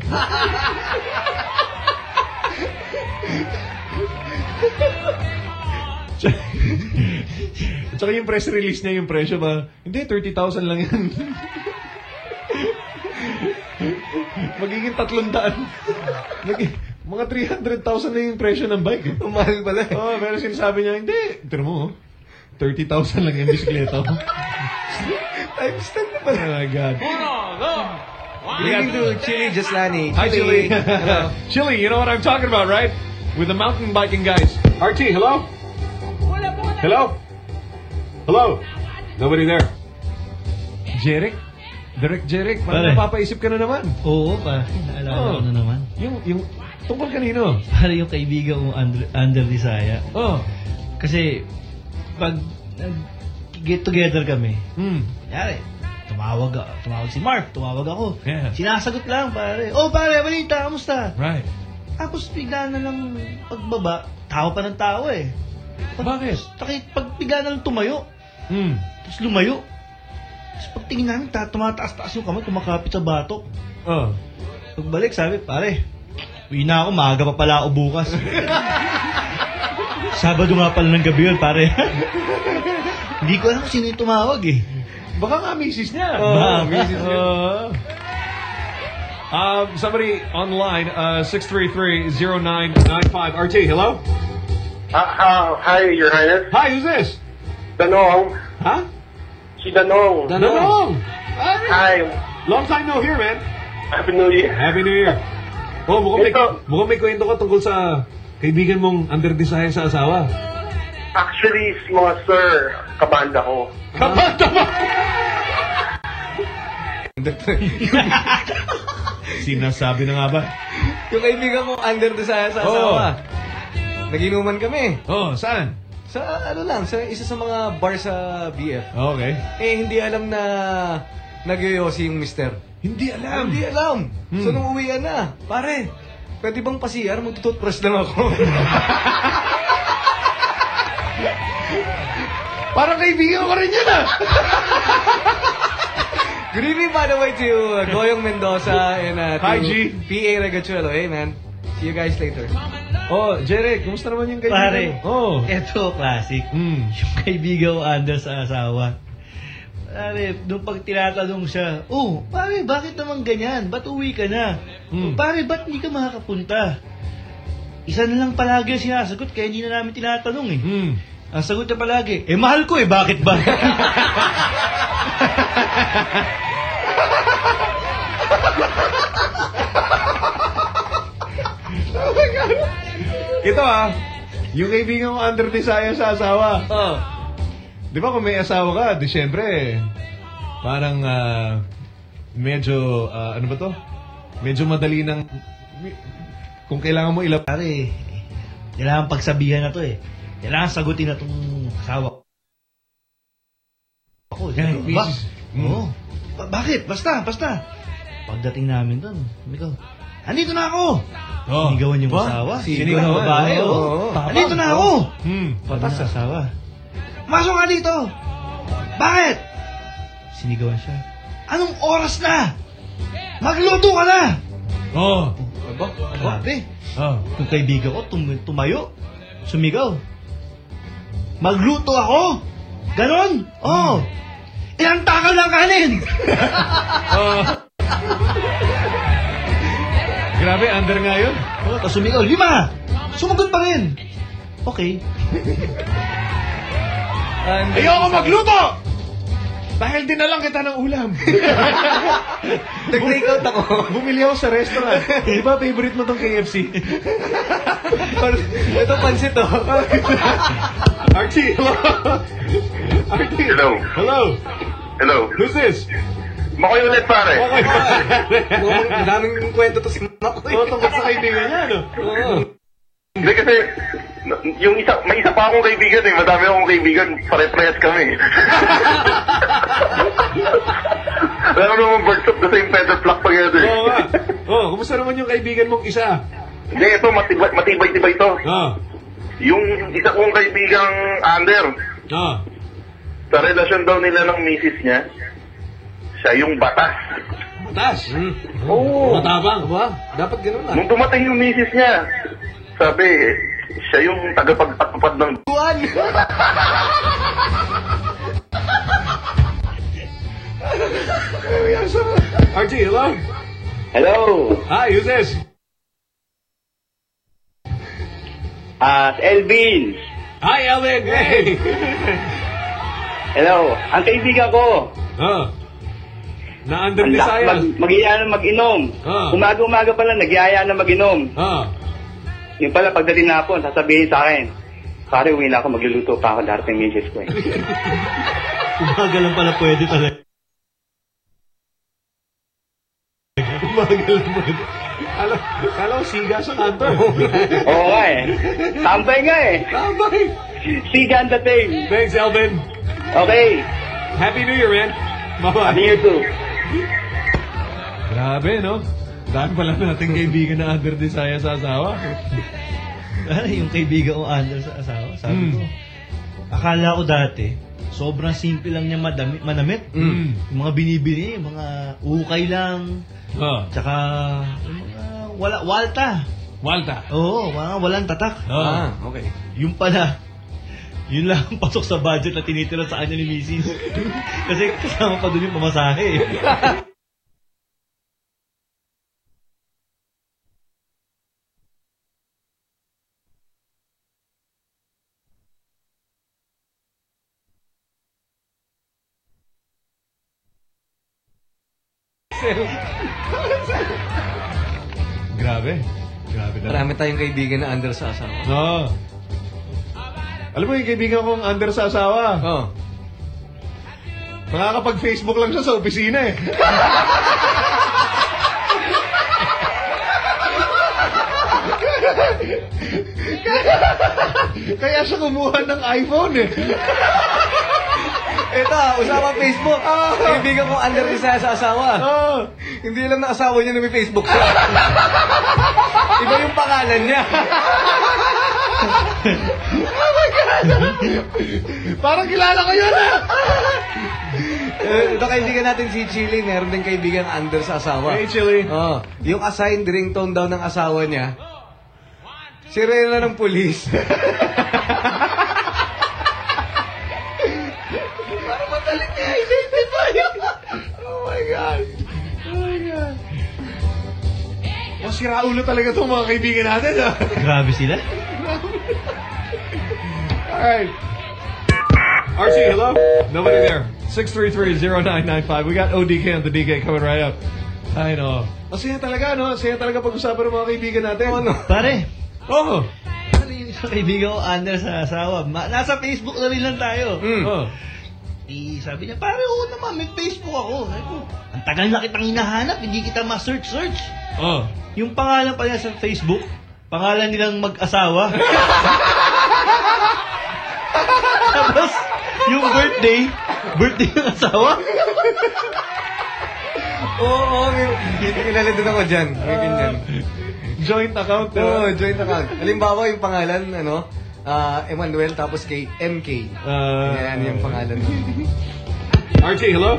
At saka yung press release niya, yung presyo ba, hindi, 30,000 lang yan. Magiging 300. Nag- mga 300,000 na yung presyo ng bike. Eh. Mahal pala eh. Oo, pero sinasabi niya, hindi. Tira mo, oh. 30,000 lang yung bisikleta mo. Times 10 na pala. Oh my God. Leading to Chili Jaslani. Hi, Chili. Hello. Chili, you know what I'm talking about, right? With the mountain biking guys. RT, hello? Hello? Hello? Nobody there. Jeric? Direct Jeric? Parang napapaisip ka na naman. Oo, pa. Naalala Oh. ko na naman. Yung, yung, tungkol kanino? Para yung kaibigan kong under, under Desaya. Oh. Kasi, pag get together kami, Hmm. Yari, tumawag, tumawag si Mark, tumawag ako. Yeah. Sinasagot lang, pare. Oh, pare, balita, kamusta? Right. Tapos bigla na lang pagbaba, tao pa ng tao eh. Bakit? Takit, pag bigla na lang tumayo, Hmm. tapos lumayo. Tapos pagtingin namin, ta tumataas-taas yung kamay, kumakapit sa batok. Oh. Pagbalik, sabi, pare, uwi na ako, maaga pa pala ako bukas. Sabado nga pala ng gabi yun, pare. Hindi ko alam kung sino yung tumawag eh. Baka nga misis niya. Oo, Baka misis niya. Oo. Um, somebody online, uh, 633-0995. RT, hello? Uh, uh, hi, Your Highness. Hi, who's this? Danong. Huh? Si Danong. Danong. Hi. Long time no here, man. Happy New Year. Happy New Year. Oh, mukhang may, Ito. mukhang may kwento ka tungkol sa kaibigan mong under desire sa asawa. Actually, si mga sir, kabanda ko. Kabanda ba? Sinasabi na nga ba? yung kaibigan kong under desire sa Oo. asawa. Naginuman kami. Oh, saan? Sa ano lang, sa isa sa mga bar sa BF. Okay. Eh, hindi alam na nagyoyosi yung mister. Hindi alam. Hindi alam. Hmm. So, nung uwian na, pare, pwede bang pasiyar? Magtututbrush lang ako. Parang kaibigan ko rin yun ah. Good evening, by the way, to uh, Goyong Mendoza and uh, to Hi, G. P.A. Regachuelo. Hey, man. See you guys later. Oh, Jeric, kumusta naman yung kaibigan? Pare, Oh. eto, classic. Mm. Yung kaibigan ko under sa asawa. Pare, nung pag tinatanong siya, Oh, pare, bakit naman ganyan? Ba't uwi ka na? Mm. "Oh, pare, ba't hindi ka makakapunta? Isa na lang palagi ang sinasagot, kaya hindi na namin tinatanong eh. Mm. Ang sagot niya palagi, eh mahal ko eh, bakit ba? Oh. Ito ah, yung kaibigan ko under desire sa asawa. Oh. Di ba kung may asawa ka, di syempre, parang ah, medyo, ah, ano ba to? Medyo madali ng, kung kailangan mo ilap. Pare, kailangan pagsabihan na to eh. Kailangan sagutin na tong asawa ko. Yan, Sabi ko, ba? misis. Mm. Oo. Ba- bakit? Basta, basta. Pagdating namin doon, sabi ko, andito na ako! Oh. Sinigawan yung asawa. Sinigawan, ng babae, oo, oh. oo. Andito na ako! Hmm. Patas sa asawa. Masok ka dito! Bakit? Sinigawan siya. Anong oras na? Magluto ka na! Oh. Aba, grabe. Oh. Yung kaibigan ko, tum- tumayo, sumigaw. Magluto ako? Ganon? Oo. Oh. Ilang takal ng kanin? Oh. Grabe, under nga yun. oh, tapos sumigaw, lima! Sumagot pa rin. Okay. Ayoko magluto! Dahil dinalang kita ng ulam. Nag-take out ako. Bumili ako sa restaurant. Di ba favorite mo tong KFC? Ito pansit oh. Archie, hello. Archie. Hello. Hello. Hello. Who's this? Makoy ulit, pare. Okay. Madaming kwento to si Makoy. Oo, tungkol sa kaibigan niya, no? Oo. Hindi kasi, yung isa, may isa pa akong kaibigan eh. Madami akong kaibigan. Pare-prehas kami. Meron naman birds of the same feather flock together. Oo nga. Oh, kumusta naman yung kaibigan mong isa? Hindi, ito, matibay, matibay-tibay ito. Oo. Yung isa kong kaibigang under, Oo. sa relasyon daw nila ng misis niya, siya yung batas. Batas. Oo. Matabang. Ba? Dapat ganun ah. Nung dumating yung misis niya, sabi, siya yung tagapagpatupad ng Buwan! Archie, hello? Hello! Hi, who's this? Ah, Elvin! Hi, Elvin! Hey! Hello! Ang kaibigan ko, Oh. Na-under ang Visayas. mag, mag-iaya na mag-inom. Ah. Umaga-umaga pala, nag-iaya na mag-inom. Ah. Yung pala, pagdating na hapon, sasabihin sa akin, pare, uwi na ako, magluluto pa ako darating misis ko eh. Umaga lang pala pwede talaga. Umaga lang mo. Alam, kala ko siga sa kanto. Oo nga eh. Tambay nga eh. Tambay. Siga ang dating. Thanks, Elvin. Okay. Happy New Year, man. Bye-bye. Happy New Year too. Grabe, no? Dahil pala natin kaibigan na under Desaya sa asawa. Ano yung kaibigan ko under sa asawa? Sabi Mm. ko, akala ko dati, sobrang simple lang niya madami, manamit. Mm. Yung mga binibili niya, yung mga ukay lang. Oh. Tsaka, yung mga wala, walta. Walta. Oo, mga walang tatak. Oh. Ah, okay. Yung pala, yun lang ang pasok sa budget na tinitira sa kanya ni Mrs. Kasi kasama pa dun yung pamasahe. Marami tayong kaibigan na under sa asawa. Oo. Alam mo yung kaibigan kong under sa asawa? Oo. Nakakapag-Facebook lang siya sa opisina eh. Kaya siya kumuha ng iPhone eh. Ito, usapang Facebook. Kaibigan ko under isa sa asawa. Oh. Hindi lang na asawa niya na may Facebook siya. Iba yung pangalan niya. oh my God! Parang kilala ko yun ah! Eh, Ito kaibigan natin si Chili, meron din kaibigan under sa asawa. Hey, Chili. Oh, yung assigned ringtone daw ng asawa niya, sirena ng pulis. Oh. Oh my God. Masira ulo talaga itong mga kaibigan natin ah. Grabe sila. Alright. Archie, hello? Nobody there. 633-0995. We got ODK on the DK coming right up. I know. Masaya talaga, no? Masaya talaga pag-usapan ng mga kaibigan natin. Ano? Pare, Oo. ano yung isang kaibigan ko under sa asawa? Ma- nasa Facebook na rin lang tayo. Mm. Oh. Eh, sabi niya, pare, oo naman, may Facebook ako. Sabi ko, ang tagal na kitang hinahanap, hindi kita ma-search-search. Oh. Yung pangalan pa niya sa Facebook, pangalan nilang mag-asawa. Tapos, yung birthday, birthday ng asawa. Oo, oo, may- kilala din ako dyan. May ganyan. Joint account. Oo, joint account. Halimbawa yung pangalan, ano, ah, Emmanuel, tapos kay MK. Uh, Yan yung pangalan. Archie, hello?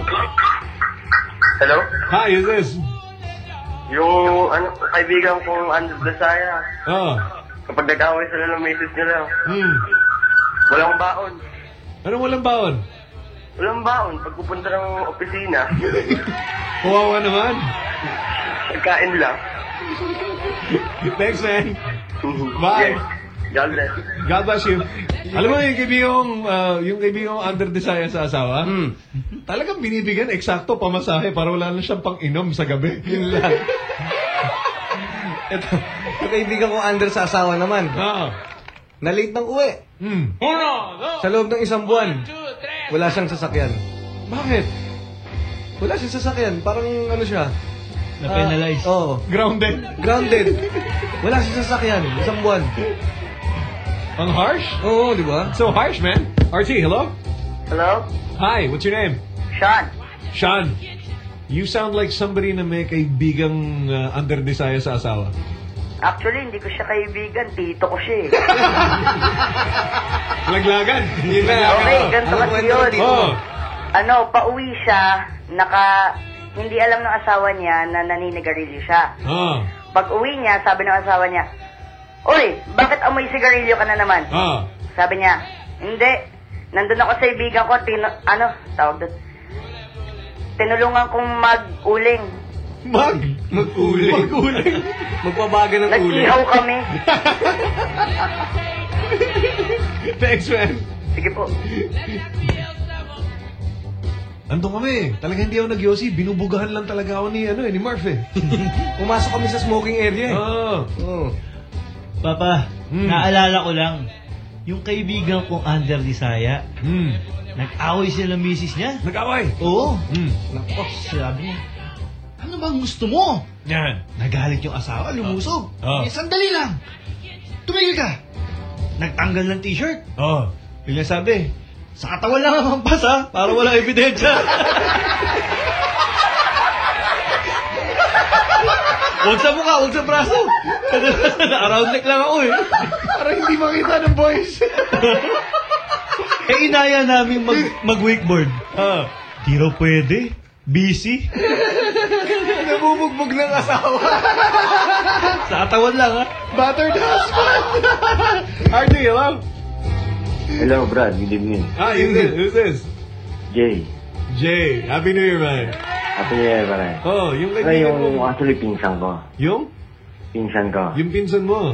Hello? Hi, is this? Yung ano, kaibigan kong Andrew Blasaya, Oh. kapag nag-away sila ng misis nila, Hmm. walang baon. Anong walang baon? Walang baon. Pag pupunta ng opisina, Kawawa naman. nagkain lang. Thanks, man. Bye. God bless. God bless you. Alam mo yung kaibigan kong, uh, yung kaibigan kong under desire sa asawa, talagang binibigyan eksakto pamasahe para wala na siyang pang-inom sa gabi. Yun lang. Ito, yung kaibigan ko under sa asawa naman. Na late ng uwi. Hmm. Sa loob ng isang buwan. Wala siyang sasakyan. Bakit? Wala siyang sasakyan. Parang ano siya. Na-penalize. Ah, Oo. Grounded. Grounded. Wala siyang sasakyan. Isang buwan. Ang harsh? Oo, di ba? So harsh, man. RT, hello? Hello? Hi, what's your name? Sean. Sean. You sound like somebody na may kaibigang uh, under desire sa asawa. Actually, hindi ko siya kaibigan. Tito ko siya eh. Laglagan. Yun Okay, ganito kasi yun. Oh. Ano, pauwi siya, naka, hindi alam ng asawa niya na naninigarilyo siya. Oh. Pag uwi niya, sabi ng asawa niya, Uy, bakit amoy sigarilyo ka na naman? Oh. Sabi niya, hindi. Nandun ako sa ibigan ko, tino, ano, tawag doon. Tinulungan kong mag-uling. Mag? Mag-uling? Mag-uling? Magpabaga ng uling. Nag-ihaw kami. Thanks, man. Sige po. Andun kami. Talaga hindi ako nag-yosi. Binubugahan lang talaga ako ni, ano, eh, ni Marv eh. Pumasok kami sa smoking area eh. Oo. Oo. Papa, naalala ko lang, yung kaibigan kong under Disaya, Hmm. nag-away sila ng misis niya. Nag-away? Oo. Hmm. Nako, sabi niya, ano bang gusto mo? Yan. Nagalit yung asawa, lumusob. Oh. Eh, sandali lang. Tumigil ka. Nagtanggal ng t-shirt. Oh. Bigla sabi, sa katawan lang ang hampas ha, para wala ebidensya. Huwag sa mukha, huwag sa braso. Around neck lang ako eh. Para hindi makita ng boys. eh, inaya namin mag, mag-wakeboard. Ah, di raw pwede. Busy. Nabubugbog ng asawa. Sa katawan lang ha. Battered husband. RT, hello? Hello, Brad. Good evening. Ah, who's this? Who's this? Jay. Jay. Happy New Year, man. New Year, pare. Oh, yung Ano kaibigan yung mo. actually pinsan ko? Yung? Pinsan ko. Yung pinsan mo.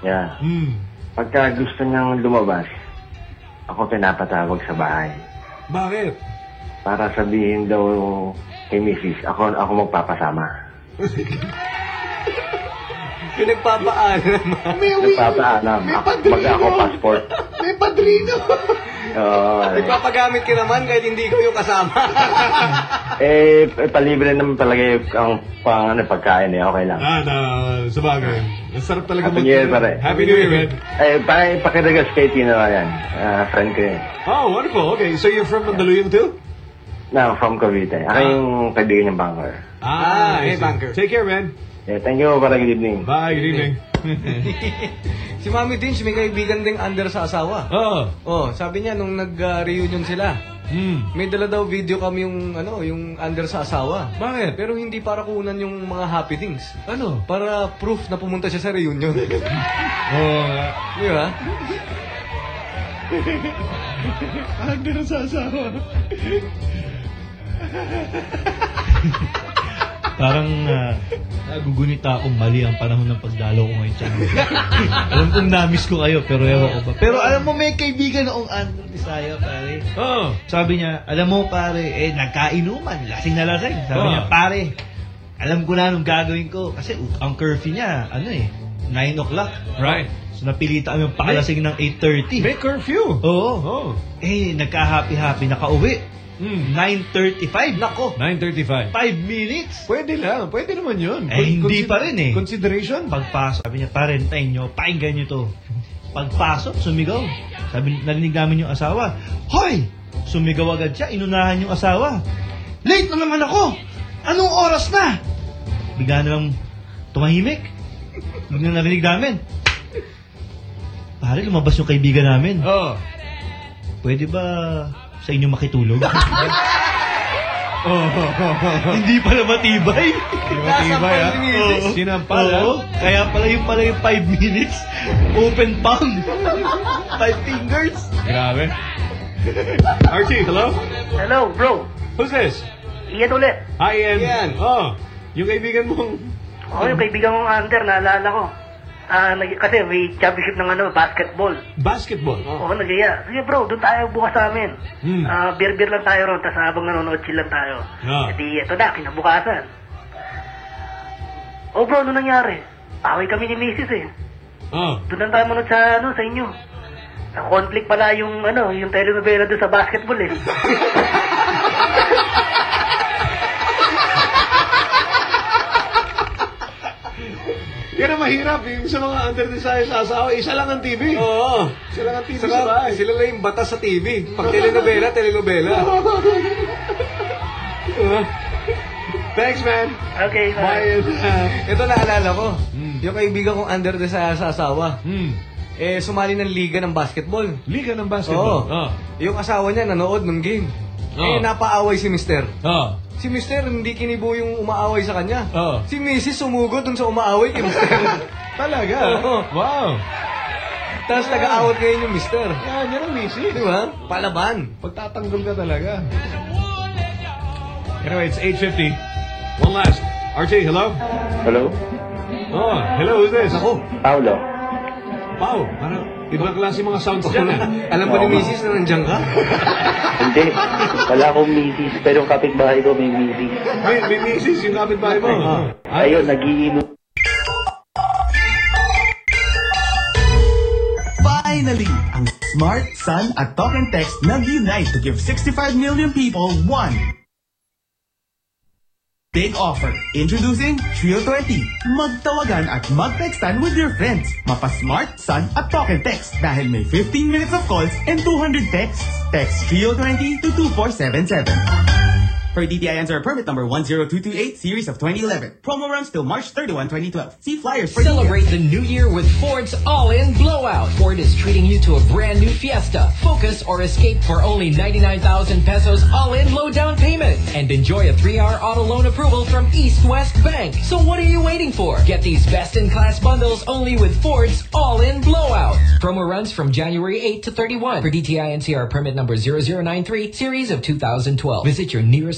Yeah. Hmm. Pagka gusto niyang lumabas, ako pinapatawag sa bahay. Bakit? Para sabihin daw kay Mrs. Ako, ako magpapasama. Pinagpapaalam. Nagpapaalam. may Ako, padrino. mag ako passport. May padrino. Oo. Nagpapagamit ka naman kahit hindi ko yung kasama. eh, eh, palibre naman talaga yung ang pang, ano, pagkain eh. Okay lang. Ah, na, sa bagay. Ang sarap talaga Happy New Year, pare. Happy New Year, man. Eh, para ipakiregas kay Tino yan. Ah, friend ko yun. Oh, wonderful. Okay, so you're from Mandaluyong too? No, from Cavite. Ako yung kaibigan ng banker. Ah, hey, I see. banker. Take care, man. Yeah, thank you para good evening. Bye, good evening. si Mami Dinch may kaibigan ding under sa asawa. Oo. Oh, sabi niya nung nag-reunion sila. Hmm. May dala daw video kami yung ano, yung under sa asawa. Bakit? Pero hindi para kunan yung mga happy things. Ano? Para proof na pumunta siya sa reunion. Oo. Di ba? Under sa asawa. Parang uh, nagugunita akong mali ang panahon ng pagdalaw ko ngayon Alam kong namiss ko kayo, pero ewan ko ba. Pero alam mo, may kaibigan akong Andrew Tisaya, pare. Oh. Sabi niya, alam mo, pare, eh, nagkainuman, lasing na lasing. Sabi Oh. niya, pare, alam ko na anong gagawin ko. Kasi ang curfew niya, ano eh, 9 o'clock. Right. So napilita kami pakalasing ng 8.30. May curfew. Oo. Oh. Eh, nagka-happy-happy, nakauwi. Hmm. 9.35. Nako. 9.35. 5 minutes. Pwede lang. Pwede naman yun. Eh, hindi Consider- pa rin eh. Consideration. Pagpasok, sabi niya, pare, tayo nyo, pakinggan nyo to. Pagpasok, sumigaw. Sabi, narinig namin yung asawa. Hoy! Sumigaw agad siya, inunahan yung asawa. Late na naman ako! Anong oras na? Bigla na lang tumahimik. Bigla narinig namin. Pare, lumabas yung kaibigan namin. Oh. Pwede ba sa inyo makitulog? Oh. Hindi pala matibay. Hindi matibay, ah. Oo. Sinampal, ah. Oo. Kaya pala yung pala yung 5 minutes, open palm. 5 fingers. Grabe. RT, hello? Hello, bro. Who's this? Iyan ulit. Hi, Ian. Oh, yung kaibigan mong... Ako yung kaibigan kong under, naalala ko. Ah, nag- kasi may championship ng ano, basketball. Basketball? Oo, nag-iya. Sige bro, doon tayo bukas sa amin. Hmm. Ah, beer-beer lang tayo ron, tapos habang nanonood chill lang tayo. Ah. E di, eto na, kinabukasan. Oh bro, ano nangyari? Away kami ni Mrs. eh. Oh. Doon lang tayo manood sa, ano, sa inyo. Conflict pala yung, ano, yung telenovela doon sa basketball eh. Yan ang mahirap. Yung sa mga under-desire sa asawa, isa lang ang TV. Oo. Isa lang ang TV Saka, sa bahay. sila lang yung batas sa TV. Pag telenovela, telenovela. Thanks, man. Okay, bye. Ito naalala ko. Yung kaibigan kong under the sa, sa asawa. Eh, sumali ng liga ng basketball. Liga ng basketball? Oo. Oh. Yung asawa niya nanood ng game. Eh, Oh. napaaway si Mister. Oh. Si Mister, hindi kinibo yung umaaway sa kanya. Oh. Si Mrs. sumugod dun sa umaaway kay Mister. Talaga? Oo. Wow. Tapos nag-aawat ngayon yung Mister. Yan, yan ang misis. Di ba? Palaban. Pagtatanggol ka talaga. Anyway, it's 8.50. One last. RT, hello? Hello? Oh, hello, who's this? Ako. Paolo. Pao, parang ibang klase mga sounds dyan. ah. Alam ba ni Mrs. na nandiyan ka? Hindi. Wala akong misis, pero yung kapitbahay ko may misis. May, may misis yung kapitbahay mo. Ayun, nagiinom. Finally, ang Smart, Sun at Talk and Text nag-unite to give 65 million people one big offer. Introducing Trio 20. Magtawagan at magtextan with your friends. Mapa-Smart, Sun at Talk and Text dahil may 15 minutes of calls and 200 texts. Text Trio 20 to 2477. Per DTI answer permit number 10228 series of 2011. Promo runs till March 31, 2012. See flyers for Celebrate the new year with Ford's all-in blowout. Ford is treating you to a brand new Fiesta, Focus, or Escape for only 99,000 pesos all-in low down payment. And enjoy a three-hour auto loan approval from East West Bank. So what are you waiting for? Get these best-in-class bundles only with Ford's all-in blowout. Promo runs from January 8 to 31 for DTI NCR permit number 0093 series of 2012. Visit your nearest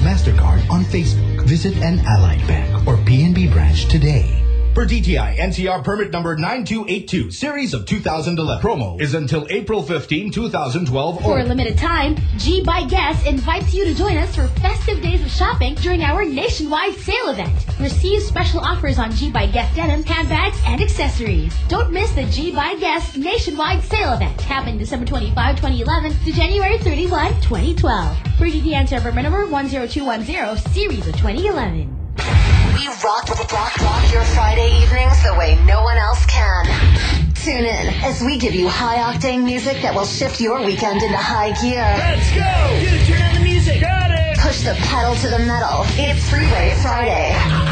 MasterCard on Facebook. Visit an Allied Bank or PNB branch today. Per DTI NCR permit number 9282, series of 2011. Promo is until April 15, 2012 For a limited time, G by Guess invites you to join us for festive days of shopping during our nationwide sale event. Receive special offers on G by Guess denim, handbags, and accessories. Don't miss the G by Guess nationwide sale event happening December 25, 2011 to January 31, 2012. For DDN server number 10210, series of 2011. We rock, rock, rock your Friday evenings the way no one else can. Tune in as we give you high octane music that will shift your weekend into high gear. Let's go! Dude, turn on the music. Got it! Push the pedal to the metal. It's Freeway Friday.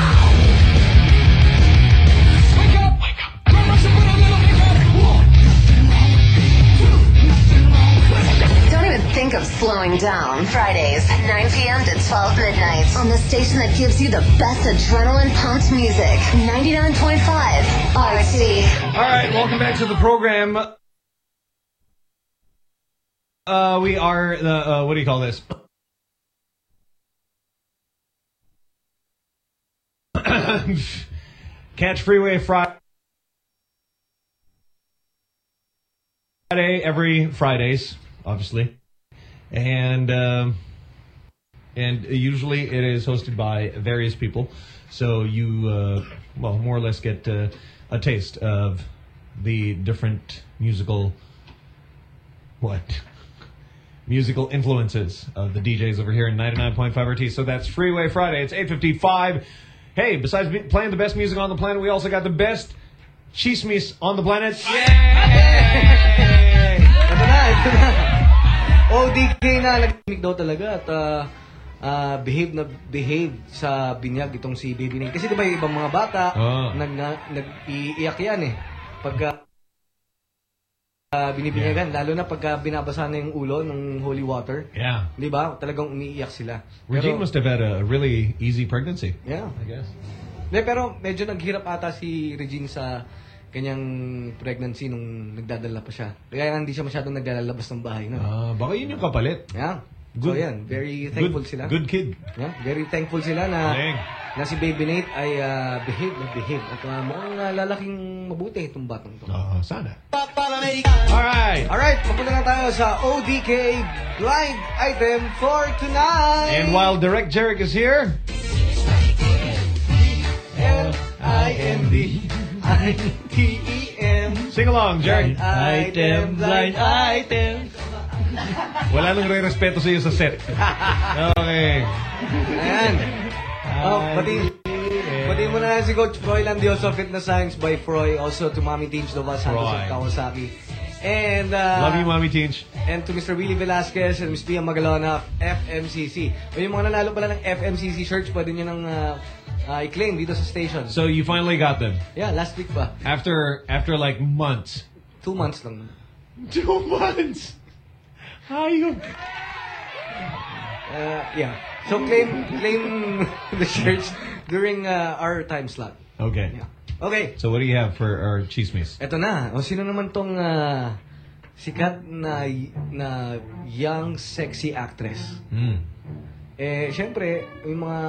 Think of slowing down. Fridays, 9 p.m. to 12 midnight on the station that gives you the best adrenaline pumped music. 99.5 RT. All right, welcome back to the program. Uh, we are the uh, what do you call this? Catch Freeway Friday every Fridays, obviously, and um, and usually it is hosted by various people. So you, uh, well, more or less get uh, a taste of the different musical what musical influences of the DJs over here in 99.5 RT. So that's Freeway Friday. It's 8:55. Hey, besides be- playing the best music on the planet, we also got the best chismis on the planet. Ito na, ito na. ODK na, nagmik daw talaga at ah, ah, behave na behave sa binyag itong si Baby Ning. Kasi di ba yung ibang mga bata, Ah. nag, na- nag-iiyak yan eh. Pagka uh, binibinyagan, lalo na pagka binabasa na yung ulo ng holy water. Yeah. Di ba? Talagang umiiyak sila. Regine Pero- must have had a really easy pregnancy. Yeah. I guess. Hindi, pero medyo naghirap ata si Regine sa kanyang pregnancy nung nagdadala pa siya. Kaya hindi siya masyadong naglalabas ng bahay. No? Ah, baka yun yung kapalit. Yeah. so Good- yan, very thankful good- sila. good kid. Yeah, very thankful sila na Galing. na si Baby Nate ay ah, behave na behave at uh, mukhang ah, lalaking mabuti itong batang to. Ah, sana. Alright! Alright, papunta na tayo sa ODK blind item for tonight! And while Direct Jerick is here, L-I-N-D I-T-E-M sing along, Jerick. Item, blind item Wala nang re-respeto sa iyo sa set. Okay. Ayan. Oh, pati, pati mo na si Coach Froy Landioso, Fitness Science by Froy. Also to Mami Teens Nova Santos of Kawasaki. And, uh, Love you, Mommy Teach. And to Mr. Willie Velasquez and Ms. Pia Magalona FMCC. O yung mga nanalo pala ng FMCC shirts, pwede nyo nang uh, uh, i-claim dito sa station. So you finally got them yeah, last week pa. after after like months. Two months lang. Two months. Hayop. Uh, yeah. So claim claim the shirts during uh, our time slot. Okay. Yeah. Okay. So what do you have for our chismes? Eto na. O sino naman tong uh, sikat na na young sexy actress? Hmm. Eh, syempre, yung mga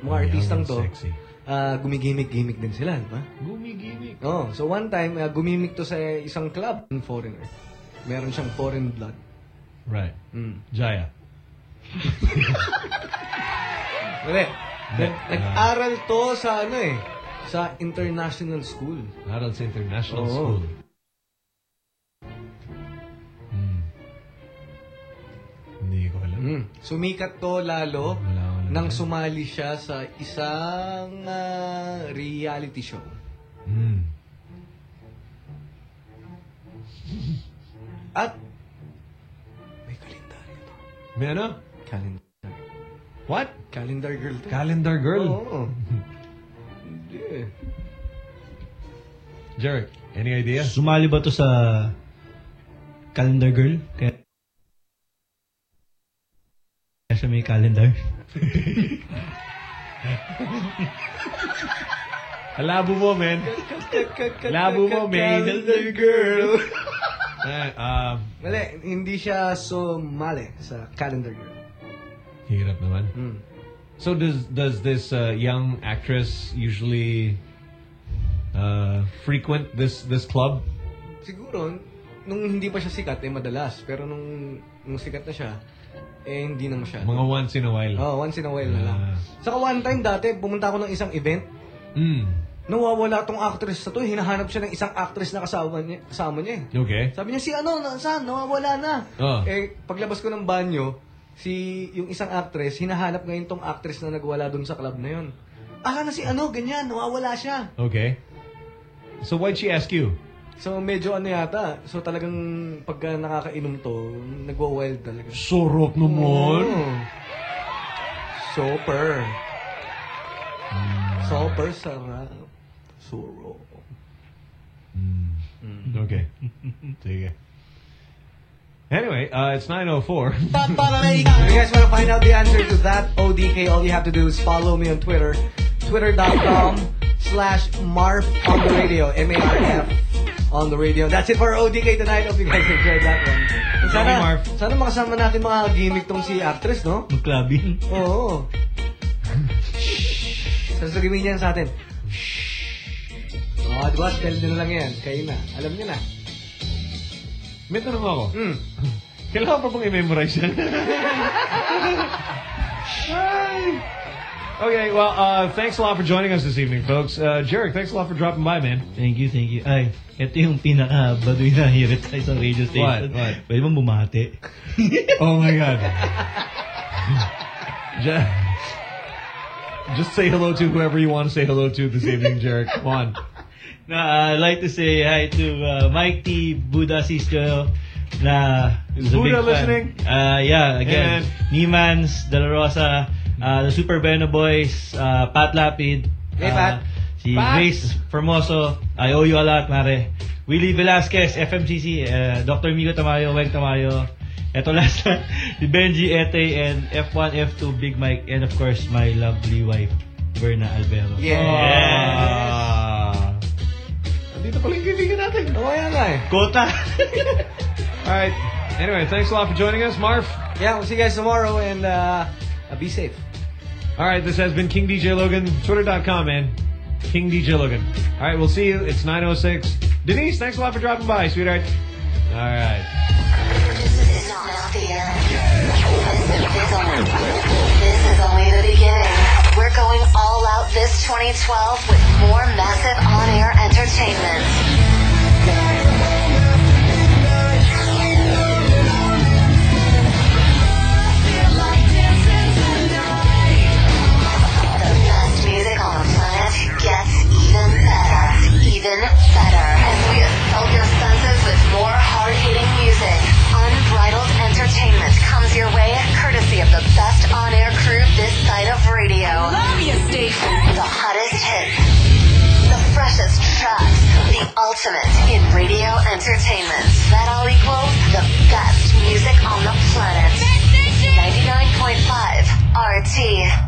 mga artistang to, uh, gumigimik-gimik din sila, di ba? Gumigimik. Oh, so one time, uh, gumimik to sa isang club foreigner. Meron siyang foreign blood. Right. Mm. Jaya. Mali. Nag- Nag-aral to sa ano eh, sa international school. Adults International Oo. School. Mm. Sumikat to lalo Wala ko alam. nang sumali siya sa isang ah, reality show. Hmm. At May ano? Calendar. What? Calendar girl to. Calendar girl? Oo. Hindi. Jerick, any idea? Sumali ba to sa calendar girl? Kaya, siya may calendar? Labo mo, man. Labo mo, man. Calendar girl. Eh, um, Mali, hindi siya sumali sa calendar girl. hirap naman. Hmm. So does does this uh, young actress usually uh, frequent this this club? Siguro, nung hindi pa siya sikat, eh madalas. Pero nung, nung sikat na siya, eh hindi na masyado. Mga once in a while. Oh, once in a while na lang. Ah. Saka one time dati, pumunta ako ng isang event. Mm. Nawawala tong actress na to. Hinahanap siya ng isang actress na kasama niya, kasama niya eh. Okay. Sabi niya, si ano, saan? Nawawala na. Oh. Eh, paglabas ko ng banyo, si yung isang actress, hinahanap ngayon tong actress na nagwala dun sa club na yun. Ah, na si ano, ganyan, nawawala siya. Okay. So why'd she ask you? So, medyo ano yata. So, talagang pagka nakakainom to, nagwa-wild talaga. Surok naman. Oo. Super. Super sarap. Suro. Okay. Sige. Anyway, uh, it's 9.04. If you guys want to find out the answer to that ODK, all you have to do is follow me on Twitter. Twitter.com slash Marf on the radio. M-A-R-F on the radio. That's it for ODK tonight. Hope you guys enjoyed that one. And Sana, Okay, sana makasama natin mga gimmick tong si actress, no? Mag-clubbing. Oo. Sasabihin niyan sa atin. Oh, di ba? Spell nyo lang yan. Kayo na. Alam niyo na. May tanong ako. Mm. Kailangan pa bang i-memorize yan? okay, well, uh, thanks a lot for joining us this evening, folks. Uh, Jeric, thanks a lot for dropping by, man. Thank you, thank you. Ay, ito yung pinaka-baduy na hirit sa radio station. What? What? Pwede bang bumati? Oh my God. Ju- Just say hello to whoever you want to say hello to this evening, Jeric. Come on. Na, I'd like to say hi to uh, Mike T. Buddha Sisto. Na, Is Buddha fan. listening? Uh, yeah, again. Hey, Niemans, De La Rosa, uh, the Super Beno Boys, uh, Pat Lapid. Hey, uh, Pat. Si Paps. Grace Formoso, I owe you a lot, mare. Willie Velasquez, FMCC, uh, Dr. Migo Tamayo, Weng Tamayo. Ito last na, si Benji Ete and F1, F2, Big Mike, and of course, my lovely wife, Berna Albero. Yeah. Dito pala yung kaibigan natin. Oo, yan nga eh. Kota. Alright. Anyway, thanks a lot for joining us, Marv. Yeah, we'll see you guys tomorrow and uh, be safe. Alright, this has been King DJ Logan. Twitter.com, man. King DJ Logan. Alright, we'll see you. It's 9.06. Denise, thanks a lot for dropping by, sweetheart. Alright. This is not end. This is this is only the beginning. We're going all out this 2012 with more massive on-air entertainment. best on air crew this side of radio. Love you, station. The hottest hits, the freshest tracks, the ultimate in radio entertainment. That all equals the best music on the planet. 99.5 RT.